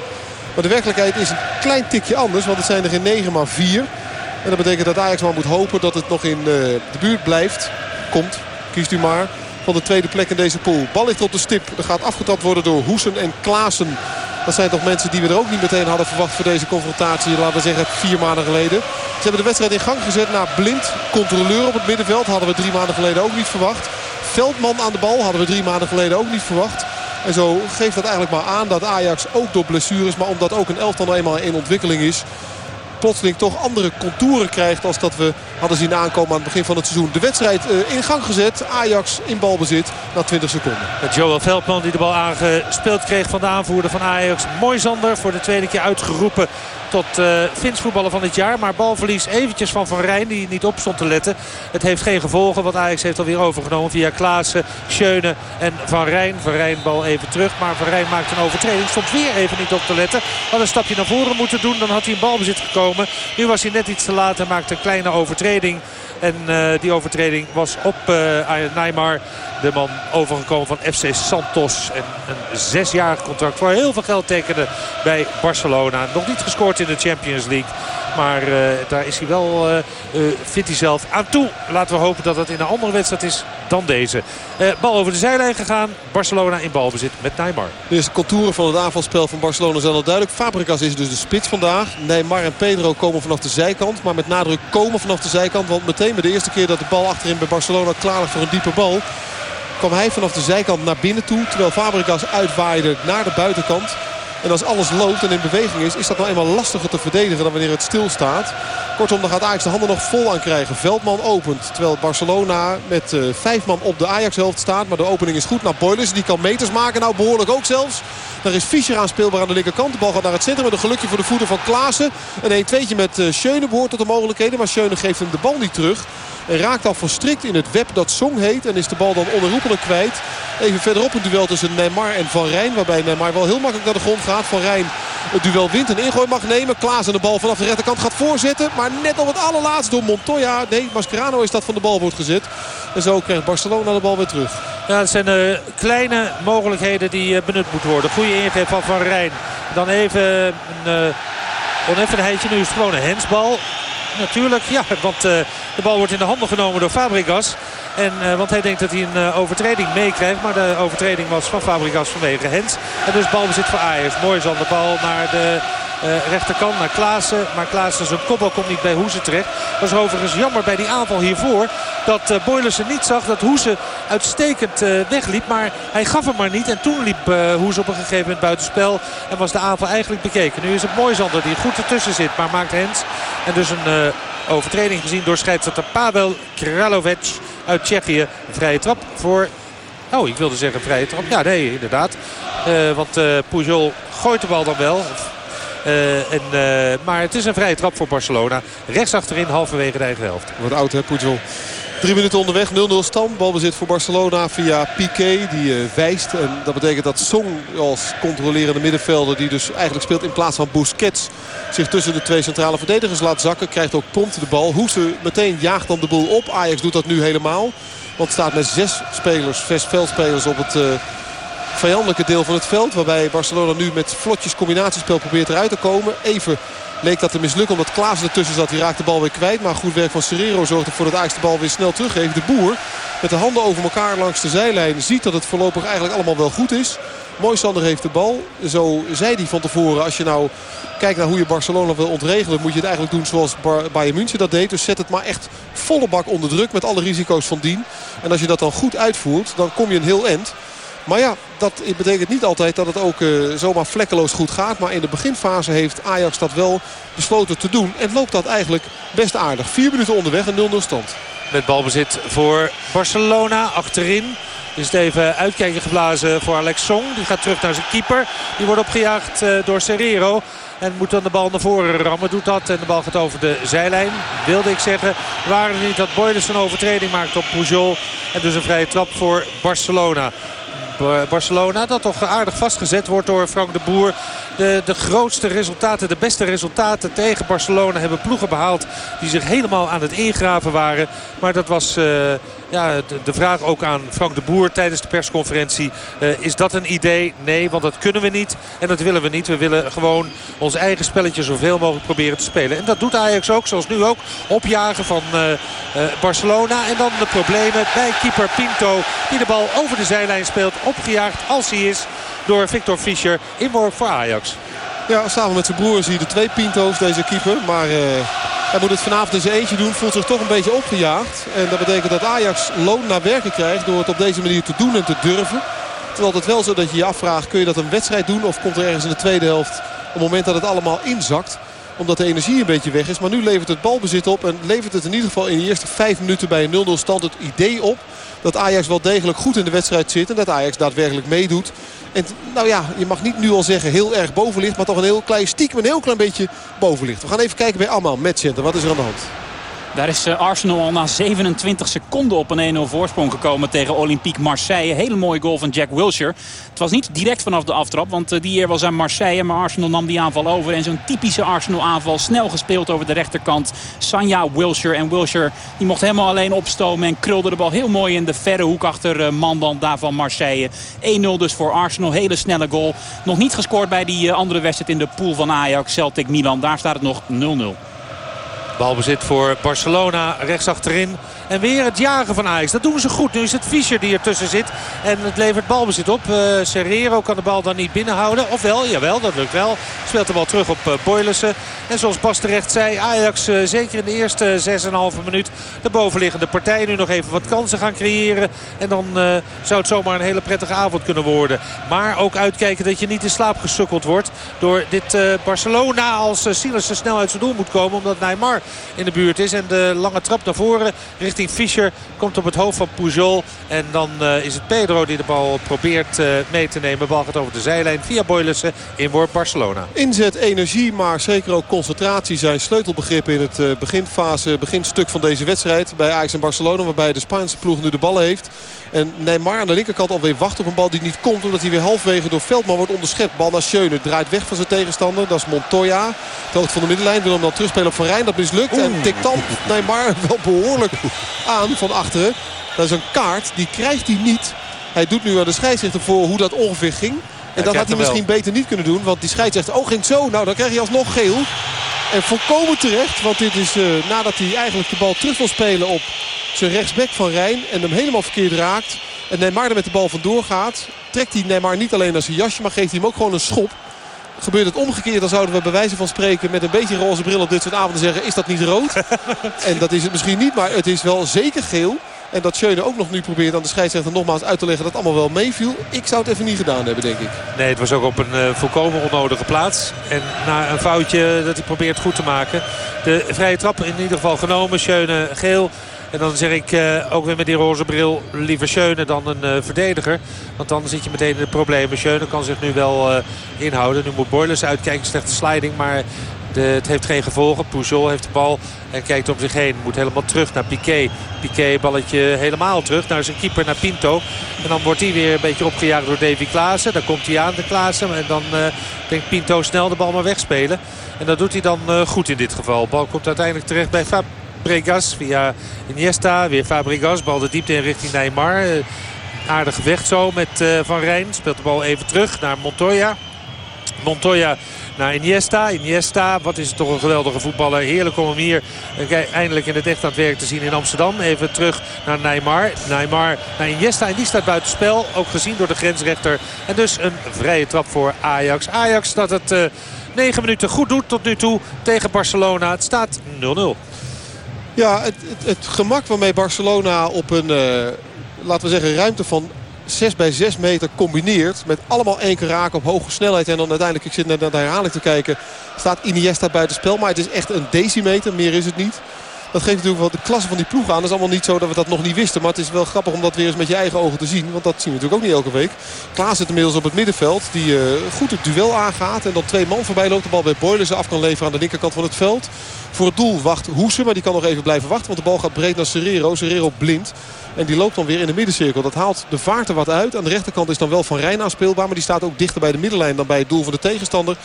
Maar de werkelijkheid is een klein tikje anders. Want het zijn er geen negen, maar vier. En dat betekent dat Ajax maar moet hopen dat het nog in eh, de buurt blijft. Komt, kiest u maar. Van de tweede plek in deze pool. Bal ligt op de stip. Er gaat afgetapt worden door Hoesen en Klaassen. Dat zijn toch mensen die we er ook niet meteen hadden verwacht voor deze confrontatie. Laten we zeggen vier maanden geleden. Ze hebben de wedstrijd in gang gezet naar Blind. Controleur op het middenveld. Hadden we drie maanden geleden ook niet verwacht. Veldman aan de bal hadden we drie maanden geleden ook niet verwacht. En zo geeft dat eigenlijk maar aan dat Ajax ook door blessures... maar omdat ook een elftal nou eenmaal in ontwikkeling is plotseling toch andere contouren krijgt... als dat we hadden zien aankomen aan het begin van het seizoen. De wedstrijd uh, in gang gezet. Ajax in balbezit na 20 seconden. Met Joel Veldman die de bal aangespeeld kreeg van de aanvoerder van Ajax. Mooi Zander voor de tweede keer uitgeroepen tot uh, Fins voetballer van dit jaar. Maar balverlies eventjes van Van Rijn die niet op stond te letten. Het heeft geen gevolgen want Ajax heeft alweer overgenomen via Klaassen, Schöne en Van Rijn. Van Rijn bal even terug maar Van Rijn maakt een overtreding. Stond weer even niet op te letten. Had een stapje naar voren moeten doen dan had hij in balbezit gekomen. Nu was hij net iets te laat en maakte een kleine overtreding. En uh, die overtreding was op uh, Neymar. De man overgekomen van FC Santos. En een zesjarig contract voor heel veel geld tekende bij Barcelona. Nog niet gescoord in de Champions League. Maar uh, daar is hij wel, uh, uh, vindt hij zelf aan toe. Laten we hopen dat het in een andere wedstrijd is dan deze. bal over de zijlijn gegaan. Barcelona in balbezit met Neymar. Dus de contouren van het aanvalspel van Barcelona zijn al duidelijk. Fabregas is dus de spits vandaag. Neymar en Pedro komen vanaf de zijkant. Maar met nadruk komen vanaf de zijkant. Want meteen bij de eerste keer dat de bal achterin bij Barcelona klaar ligt voor een diepe bal kwam hij vanaf de zijkant naar binnen toe. Terwijl Fabregas uitwaaide naar de buitenkant. En als alles loopt en in beweging is, is dat nou eenmaal lastiger te verdedigen dan wanneer het stilstaat. Kortom, dan gaat Ajax de handen nog vol aan krijgen. Veldman opent, terwijl Barcelona met uh, vijf man op de Ajax-helft staat. Maar de opening is goed naar Boilers. Die kan meters maken, nou behoorlijk ook zelfs. Daar is Fischer aanspeelbaar aan de linkerkant. De bal gaat naar het centrum met een gelukje voor de voeten van Klaassen. Een 1-2'tje met uh, Schöne behoort tot de mogelijkheden. Maar Schöne geeft hem de bal niet terug. Raakt al verstrikt in het web dat Song heet. En is de bal dan onherroepelijk kwijt. Even verderop een duel tussen Neymar en Van Rijn. Waarbij Neymar wel heel makkelijk naar de grond gaat. Van Rijn het duel wint. Een ingooi mag nemen. Klaas en de bal vanaf de rechterkant gaat voorzetten. Maar net op het allerlaatst door Montoya. Nee, Mascherano is dat van de bal wordt gezet. En zo krijgt Barcelona de bal weer terug. Ja, het zijn uh, kleine mogelijkheden die uh, benut moeten worden. Goede ingreep van Van Rijn. Dan even een uh, oneffenheidje. Nu is het gewoon een hensbal. Natuurlijk, ja, want de bal wordt in de handen genomen door Fabregas. En, uh, want hij denkt dat hij een uh, overtreding meekrijgt. Maar de overtreding was van Fabregas vanwege Hens. En dus balbezit voor Ajax. Mooi is de bal naar de uh, rechterkant naar Klaassen. Maar Klaassen zijn kopbal komt niet bij Hoese terecht. Is overigens jammer bij die aanval hiervoor. Dat uh, Boylersen niet zag dat Hoese uitstekend uh, wegliep. Maar hij gaf hem maar niet. En toen liep Hoese op een gegeven moment buitenspel. En was de aanval eigenlijk bekeken. Nu is het Moisander die goed ertussen zit. Maar maakt Hens. En dus een overtreding gezien door scheidsrechter Pavel Kralovic uit Tsjechië. vrije trap voor... Oh, ik wilde zeggen vrije trap. Ja, nee, inderdaad. Uh, want uh, Pujol gooit de bal dan wel. Uh, en, maar het is een vrije trap voor Barcelona. Rechts achterin, halverwege de eigen helft. Wat oud hè, Pujol. Drie minuten onderweg, 0-0 stand. Balbezit voor Barcelona via Piqué, die uh, wijst. En dat betekent dat Song als controlerende middenvelder... die dus eigenlijk speelt in plaats van Busquets... zich tussen de twee centrale verdedigers laat zakken. Krijgt ook prompt de bal. Hoese meteen jaagt dan de boel op. Ajax doet dat nu helemaal. Want staat met zes spelers, zes veldspelers op het... vijandelijke deel van het veld. Waarbij Barcelona nu met vlotjes combinatiespel probeert eruit te komen. Even leek dat te mislukken omdat Klaas ertussen zat. Die raakt de bal weer kwijt. Maar goed werk van Serrero zorgt ervoor dat Ajax de bal weer snel teruggeeft. De boer met de handen over elkaar langs de zijlijn ziet dat het voorlopig eigenlijk allemaal wel goed is. Mooi Sander heeft de bal. Zo zei hij van tevoren. Als je nou kijkt naar hoe je Barcelona wil ontregelen... moet je het eigenlijk doen zoals Bayern München dat deed. Dus zet het maar echt volle bak onder druk met alle risico's van dien. En als je dat dan goed uitvoert, dan kom je een heel eind. Maar ja, dat betekent niet altijd dat het ook uh, zomaar vlekkeloos goed gaat. Maar in de beginfase heeft Ajax dat wel besloten te doen. En loopt dat eigenlijk best aardig. Vier minuten onderweg en 0-0 stand. Met balbezit voor Barcelona achterin. Is het even uitkijken geblazen voor Alex Song. Die gaat terug naar zijn keeper. Die wordt opgejaagd uh, door Serrero. En moet dan de bal naar voren rammen. Doet dat. En de bal gaat over de zijlijn. Wilde ik zeggen. Waren er niet dat Boyders een overtreding maakt op Pujol. En dus een vrije trap voor Barcelona. Barcelona. Dat toch aardig vastgezet wordt door Frank de Boer. De, de grootste resultaten, de beste resultaten tegen Barcelona hebben ploegen behaald. Die zich helemaal aan het ingraven waren. Maar dat was uh, ja, de, vraag ook aan Frank de Boer tijdens de persconferentie. Uh, is dat een idee? Nee, want dat kunnen we niet. En dat willen we niet. We willen gewoon ons eigen spelletje zoveel mogelijk proberen te spelen. En dat doet Ajax ook, zoals nu ook. Opjagen van uh, Barcelona. En dan de problemen bij keeper Pinto. Die de bal over de zijlijn speelt. Opgejaagd als hij is door Victor Fischer. Inworp voor Ajax. Ja, samen met zijn broer zie je de twee Pinto's, deze keeper. Maar hij moet het vanavond in zijn eentje doen. Voelt zich toch een beetje opgejaagd. En dat betekent dat Ajax loon naar werken krijgt door het op deze manier te doen en te durven. Terwijl het wel zo dat je je afvraagt, kun je dat een wedstrijd doen? Of komt er ergens in de tweede helft een moment dat het allemaal inzakt? Omdat de energie een beetje weg is. Maar nu levert het balbezit op. En levert het in ieder geval in de eerste vijf minuten bij een 0-0 stand het idee op. Dat Ajax wel degelijk goed in de wedstrijd zit. En dat Ajax daadwerkelijk meedoet. En nou ja, je mag niet nu al zeggen heel erg boven. Maar toch een heel klein stiekem een heel klein beetje boven. We gaan even kijken bij Amman, Matchcenter. Wat is er aan de hand? Daar is eh, Arsenal al na 27 seconden op een 1-0 voorsprong gekomen tegen Olympique Marseille. Hele mooie goal van Jack Wilshere. Het was niet direct vanaf de aftrap, want eh, die eer was aan Marseille. Maar Arsenal nam die aanval over. En zo'n typische Arsenal aanval. Snel gespeeld over de rechterkant. Sanja Wilshere. En Wilshere die mocht helemaal alleen opstomen. En krulde de bal heel mooi in de verre hoek achter uh, Mandan daar van Marseille. 1-0 dus voor Arsenal. Hele snelle goal. Nog niet gescoord bij die andere wedstrijd in de pool van Ajax. Celtic Milan. Daar staat het nog 0-0. Balbezit voor Barcelona rechts achterin. En weer het jagen van Ajax. Dat doen ze goed. Nu is het Fischer die ertussen zit. En het levert balbezit op. Uh, Serrero kan de bal dan niet binnenhouden. Ofwel, jawel, dat lukt wel. Speelt de bal terug op uh. En zoals Bas terecht zei, Ajax uh, zeker in de eerste 6,5 minuut de bovenliggende partij. Nu nog even wat kansen gaan creëren. En dan zou het zomaar een hele prettige avond kunnen worden. Maar ook uitkijken dat je niet in slaap gesukkeld wordt. Door dit Barcelona als Silas snel uit zijn doel moet komen. Omdat Neymar in de buurt is. En de lange trap naar voren richting Fischer komt op het hoofd van Pujol. En dan uh, is het Pedro die de bal probeert uh, mee te nemen. Bal gaat over de zijlijn via Boylissen. Inworp Barcelona. Inzet, energie, maar zeker ook concentratie zijn sleutelbegrippen in het uh, beginfase, beginstuk van deze wedstrijd. Bij Ajax en Barcelona, waarbij de Spaanse ploeg nu de ballen heeft. En Neymar aan de linkerkant alweer wacht op een bal die niet komt. Omdat hij weer halfwege door Veldman wordt onderschept. Bal naar Schöne. Draait weg van zijn tegenstander. Dat is Montoya. Telk van de middenlijn. Wil hem dan terugspelen op Van Rijn. Dat mislukt. Oeh. En tikt dan Neymar wel behoorlijk aan van achteren. Dat is een kaart. Die krijgt hij niet. Hij doet nu aan de scheidsrechter voor hoe dat ongeveer ging. En dat had hij misschien beter niet kunnen doen. Want die scheidsrechter, oh ging zo. Nou dan krijg je alsnog geel. En volkomen terecht. Want dit is uh, nadat hij eigenlijk de bal terug wil spelen op zijn rechtsback van Rijn. En hem helemaal verkeerd raakt. En Neymar er met de bal vandoor gaat. Trekt hij Neymar niet alleen naar zijn jasje. Maar geeft hij hem ook gewoon een schop. Gebeurt het omgekeerd, dan zouden we bij wijze van spreken met een beetje roze bril op dit soort avonden zeggen... is dat niet rood? en dat is het misschien niet, maar het is wel zeker geel. En dat Schöne ook nog nu probeert aan de scheidsrechter nogmaals uit te leggen dat het allemaal wel meeviel. Ik zou het even niet gedaan hebben, denk ik. Nee, het was ook op een uh, volkomen onnodige plaats. En na een foutje dat hij probeert goed te maken. De vrije trap in ieder geval genomen. Schöne geel. En dan zeg ik uh, ook weer met die roze bril liever Schöne dan een uh, verdediger. Want dan zit je meteen in de problemen. Schöne kan zich nu wel uh, inhouden. Nu moet Boilers uitkijken. Slechte sliding. Maar de, het heeft geen gevolgen. Pujol heeft de bal en kijkt om zich heen. Moet helemaal terug naar Piqué. Piqué balletje helemaal terug naar zijn keeper, naar Pinto. En dan wordt hij weer een beetje opgejaagd door Davy Klaassen. Dan komt hij aan, de Klaassen. En dan uh, denkt Pinto snel de bal maar wegspelen. En dat doet hij dan goed in dit geval. De bal komt uiteindelijk terecht bij Fabregas via Iniesta. Weer Fabregas, bal de diepte in richting Neymar. Uh, aardig gevecht zo met Van Rijn. Speelt de bal even terug naar Montoya. Montoya naar Iniesta. Iniesta, wat is het toch een geweldige voetballer. Heerlijk om hem hier eindelijk in het echt aan het werk te zien in Amsterdam. Even terug naar Neymar. Neymar naar Iniesta en die staat buitenspel. Ook gezien door de grensrechter. En dus een vrije trap voor Ajax. Ajax dat het uh, 9 minuten goed doet tot nu toe tegen Barcelona. Het staat 0-0. Ja, het, het, het, gemak waarmee Barcelona op een, uh, laten we zeggen, ruimte van 6 bij 6 meter combineert. Met allemaal één keer raken op hoge snelheid. En dan uiteindelijk, ik zit naar de herhaling te kijken, staat Iniesta buitenspel. Maar het is echt een decimeter, meer is het niet. Dat geeft natuurlijk wel de klasse van die ploeg aan. Het is allemaal niet zo dat we dat nog niet wisten. Maar het is wel grappig om dat weer eens met je eigen ogen te zien. Want dat zien we natuurlijk ook niet elke week. Klaas zit inmiddels op het middenveld. Die uh, goed het duel aangaat. En dan twee man voorbij loopt. De bal bij Boilers af kan leveren aan de linkerkant van het veld. Voor het doel wacht Hoesen. Maar die kan nog even blijven wachten. Want de bal gaat breed naar Serrero. Serrero blind. En die loopt dan weer in de middencirkel. Dat haalt de vaart er wat uit. Aan de rechterkant is dan wel Van Rijn aanspeelbaar. Maar die staat ook dichter bij de middenlijn dan bij het doel van de tegenstander.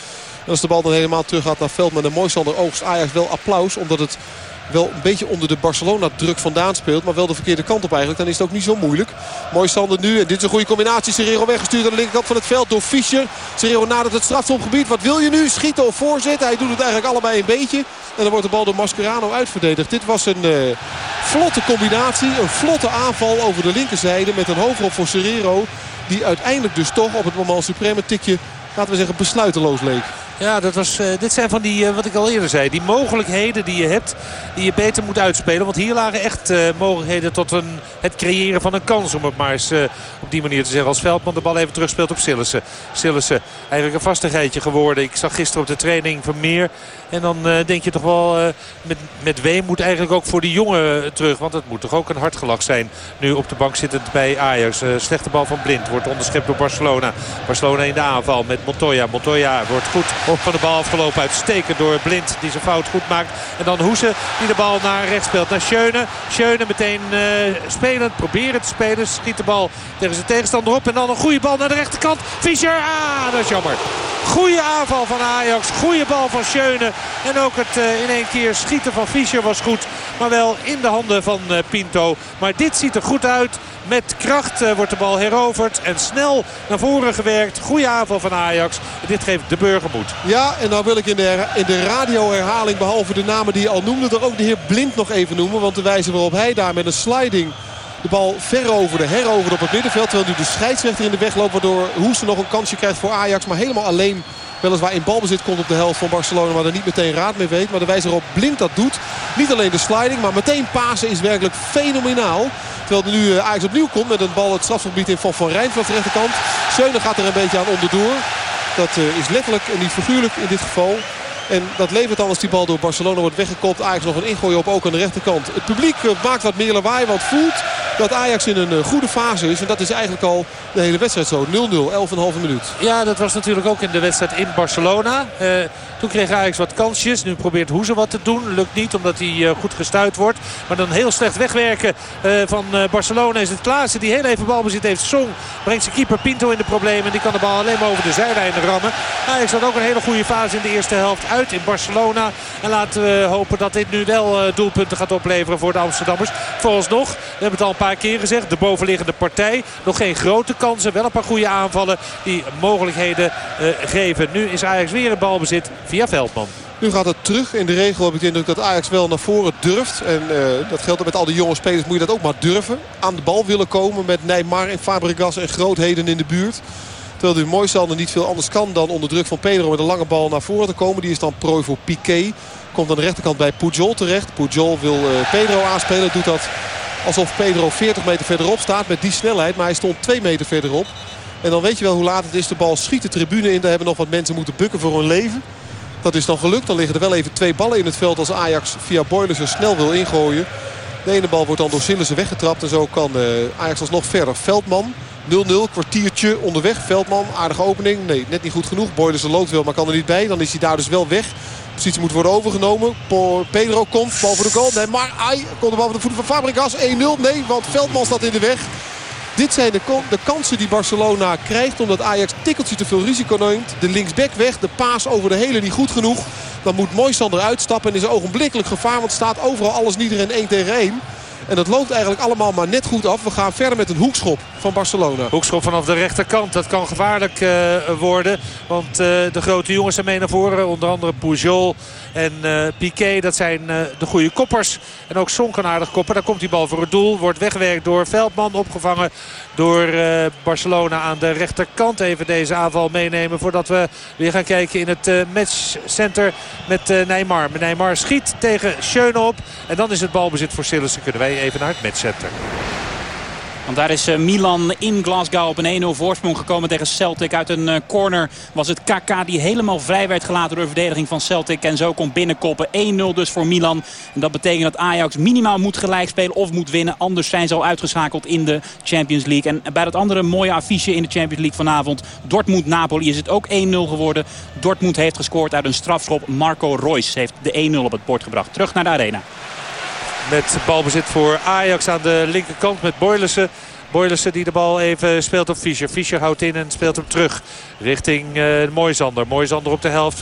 En als de bal dan helemaal terug gaat naar een mooi Sander oogst Ajax wel applaus. Omdat het wel een beetje onder de Barcelona-druk vandaan speelt. Maar wel de verkeerde kant op eigenlijk. Dan is het ook niet zo moeilijk. Mooi Sander nu. En dit is een goede combinatie. Serrero weggestuurd aan de linkerkant van het veld door Fischer. Serrero nadert het strafschopgebied. Wat wil je nu? Schieten of voorzetten? Hij doet het eigenlijk allebei een beetje. En dan wordt de bal door Mascherano uitverdedigd. Dit was een uh, vlotte combinatie. Een vlotte aanval over de linkerzijde. Met een hoofdrol voor Serrero. Die uiteindelijk dus toch op het moment supreme tikje, laten we zeggen, besluiteloos leek. Ja, dat was, uh, dit zijn van die, uh, wat ik al eerder zei, die mogelijkheden die je hebt, die je beter moet uitspelen. Want hier lagen echt uh, mogelijkheden tot een, het creëren van een kans, om het maar eens op die manier te zeggen. Als Veldman de bal even terugspeelt op Sillissen. Sillissen, eigenlijk een vastigheidje geworden. Ik zag gisteren op de training Vermeer. En dan denk je toch wel, met, met Ween moet eigenlijk ook voor die jongen terug. Want het moet toch ook een hartgelach zijn, nu op de bank zittend bij Ajax. slechte bal van Blind, wordt onderschept door Barcelona. Barcelona in de aanval met Montoya. Montoya wordt goed van de bal afgelopen. Uitstekend door Blind die zijn fout goed maakt. En dan Hoese die de bal naar rechts speelt. Naar Schöne. Schöne meteen uh, spelend. Proberen te spelen. Schiet de bal tegen zijn tegenstander op. En dan een goede bal naar de rechterkant. Fischer. Ah, dat is jammer. Goede aanval van Ajax. Goede bal van Schöne. En ook het uh, in één keer schieten van Fischer was goed. Maar wel in de handen van uh, Pinto. Maar dit ziet er goed uit. Met kracht uh, wordt de bal heroverd. En snel naar voren gewerkt. Goede aanval van Ajax. Dit geeft de burger moed. Ja, en nou wil ik in de, in de radioherhaling, behalve de namen die je al noemde, er ook de heer Blind nog even noemen. Want de wijze waarop hij daar met een sliding de bal veroverde, heroverde op het middenveld. Terwijl nu de scheidsrechter in de weg loopt. Waardoor Hoesten nog een kansje krijgt voor Ajax. Maar helemaal alleen weliswaar in balbezit komt op de helft van Barcelona. Maar er niet meteen raad mee weet. Maar de wijze waarop Blind dat doet. Niet alleen de sliding, maar meteen Pasen is werkelijk fenomenaal. Terwijl er nu Ajax opnieuw komt met een bal het strafgebied in van Van de rechterkant. Schöne gaat er een beetje aan onderdoor. Dat is letterlijk en niet figuurlijk in dit geval. En dat levert dan als die bal door Barcelona wordt weggekopt. Ajax nog een ingooi op ook aan de rechterkant. Het publiek maakt wat meer lawaai. Want voelt dat Ajax in een goede fase is. En dat is eigenlijk al de hele wedstrijd zo. 0-0, 11,5 minuut. Ja, dat was natuurlijk ook in de wedstrijd in Barcelona. Uh, toen kreeg Ajax wat kansjes. Nu probeert Hoeze wat te doen. Lukt niet omdat hij goed gestuurd wordt. Maar dan heel slecht wegwerken van Barcelona is het Klaassen. Die heel even balbezit heeft. Song brengt zijn keeper Pinto in de problemen. Die kan de bal alleen maar over de zijlijn rammen. Ajax had ook een hele goede fase in de eerste helft uit in Barcelona. En laten we hopen dat dit nu wel doelpunten gaat opleveren voor de Amsterdammers. Vooralsnog, we hebben het al een paar keer gezegd. De bovenliggende partij. Nog geen grote kansen. Wel een paar goede aanvallen die mogelijkheden uh, geven. Nu is Ajax weer in balbezit via Veldman. Nu gaat het terug. In de regel heb ik de indruk dat Ajax wel naar voren durft. En uh, dat geldt met al die jonge spelers. Moet je dat ook maar durven. Aan de bal willen komen met Neymar en Fabregas en grootheden in de buurt. Terwijl de Moisander niet veel anders kan dan onder druk van Pedro met een lange bal naar voren te komen. Die is dan prooi voor Piqué. Komt aan de rechterkant bij Pujol terecht. Pujol wil uh, Pedro aanspelen. Doet dat alsof Pedro 40 meter verderop staat met die snelheid. Maar hij stond 2 meter verderop. En dan weet je wel hoe laat het is. De bal schiet de tribune in. Daar hebben nog wat mensen moeten bukken voor hun leven. Dat is dan gelukt. Dan liggen er wel even twee ballen in het veld als Ajax via Boilers er snel wil ingooien. De ene bal wordt dan door Sillissen weggetrapt. En zo kan uh, Ajax alsnog verder. Veldman 0-0, kwartiertje onderweg. Veldman, aardige opening. Nee, net niet goed genoeg. Boilers loopt wel, maar kan er niet bij. Dan is hij daar dus wel weg. Positie moet worden overgenomen. Pedro komt, bal voor de goal. Nee, maar ai, komt de bal de voeten van Fabregas. 1-0. Nee, want Veldman staat in de weg. Dit zijn de, de, kansen die Barcelona krijgt. Omdat Ajax tikkeltje te veel risico neemt. De linksback weg. De paas over de hele niet goed genoeg. Dan moet Moisander uitstappen. En is er ogenblikkelijk gevaar. Want staat overal alles niet in 1 tegen 1. En dat loopt eigenlijk allemaal maar net goed af. We gaan verder met een hoekschop van Barcelona. Hoekschop vanaf de rechterkant. Dat kan gevaarlijk uh, worden. Want uh, de grote jongens zijn mee naar voren. Onder andere Pujol en uh, Piqué. Dat zijn de goede koppers. En ook Son kan aardig koppen. Daar komt die bal voor het doel. Wordt weggewerkt door Veldman. Opgevangen door Barcelona aan de rechterkant. Even deze aanval meenemen voordat we weer gaan kijken in het matchcenter met Neymar. Neymar schiet tegen Schöne op. En dan is het balbezit voor Sillissen. Kunnen wij even naar het matchcenter. Want daar is Milan in Glasgow op een 1-0 voorsprong gekomen tegen Celtic. Uit een corner was het KK die helemaal vrij werd gelaten door de verdediging van Celtic. En zo komt binnenkoppen. 1-0 dus voor Milan. En dat betekent dat Ajax minimaal moet gelijk spelen of moet winnen. Anders zijn ze al uitgeschakeld in de Champions League. En bij dat andere mooie affiche in de Champions League vanavond. Dortmund-Napoli is het ook 1-0 geworden. Dortmund heeft gescoord uit een strafschop. Marco Reus heeft de 1-0 op het bord gebracht. Terug naar de arena. Met balbezit voor Ajax aan de linkerkant met Boylissen. Boylissen die de bal even speelt op Fischer. Fischer houdt in en speelt hem terug richting uh, Moisander. Moisander op de helft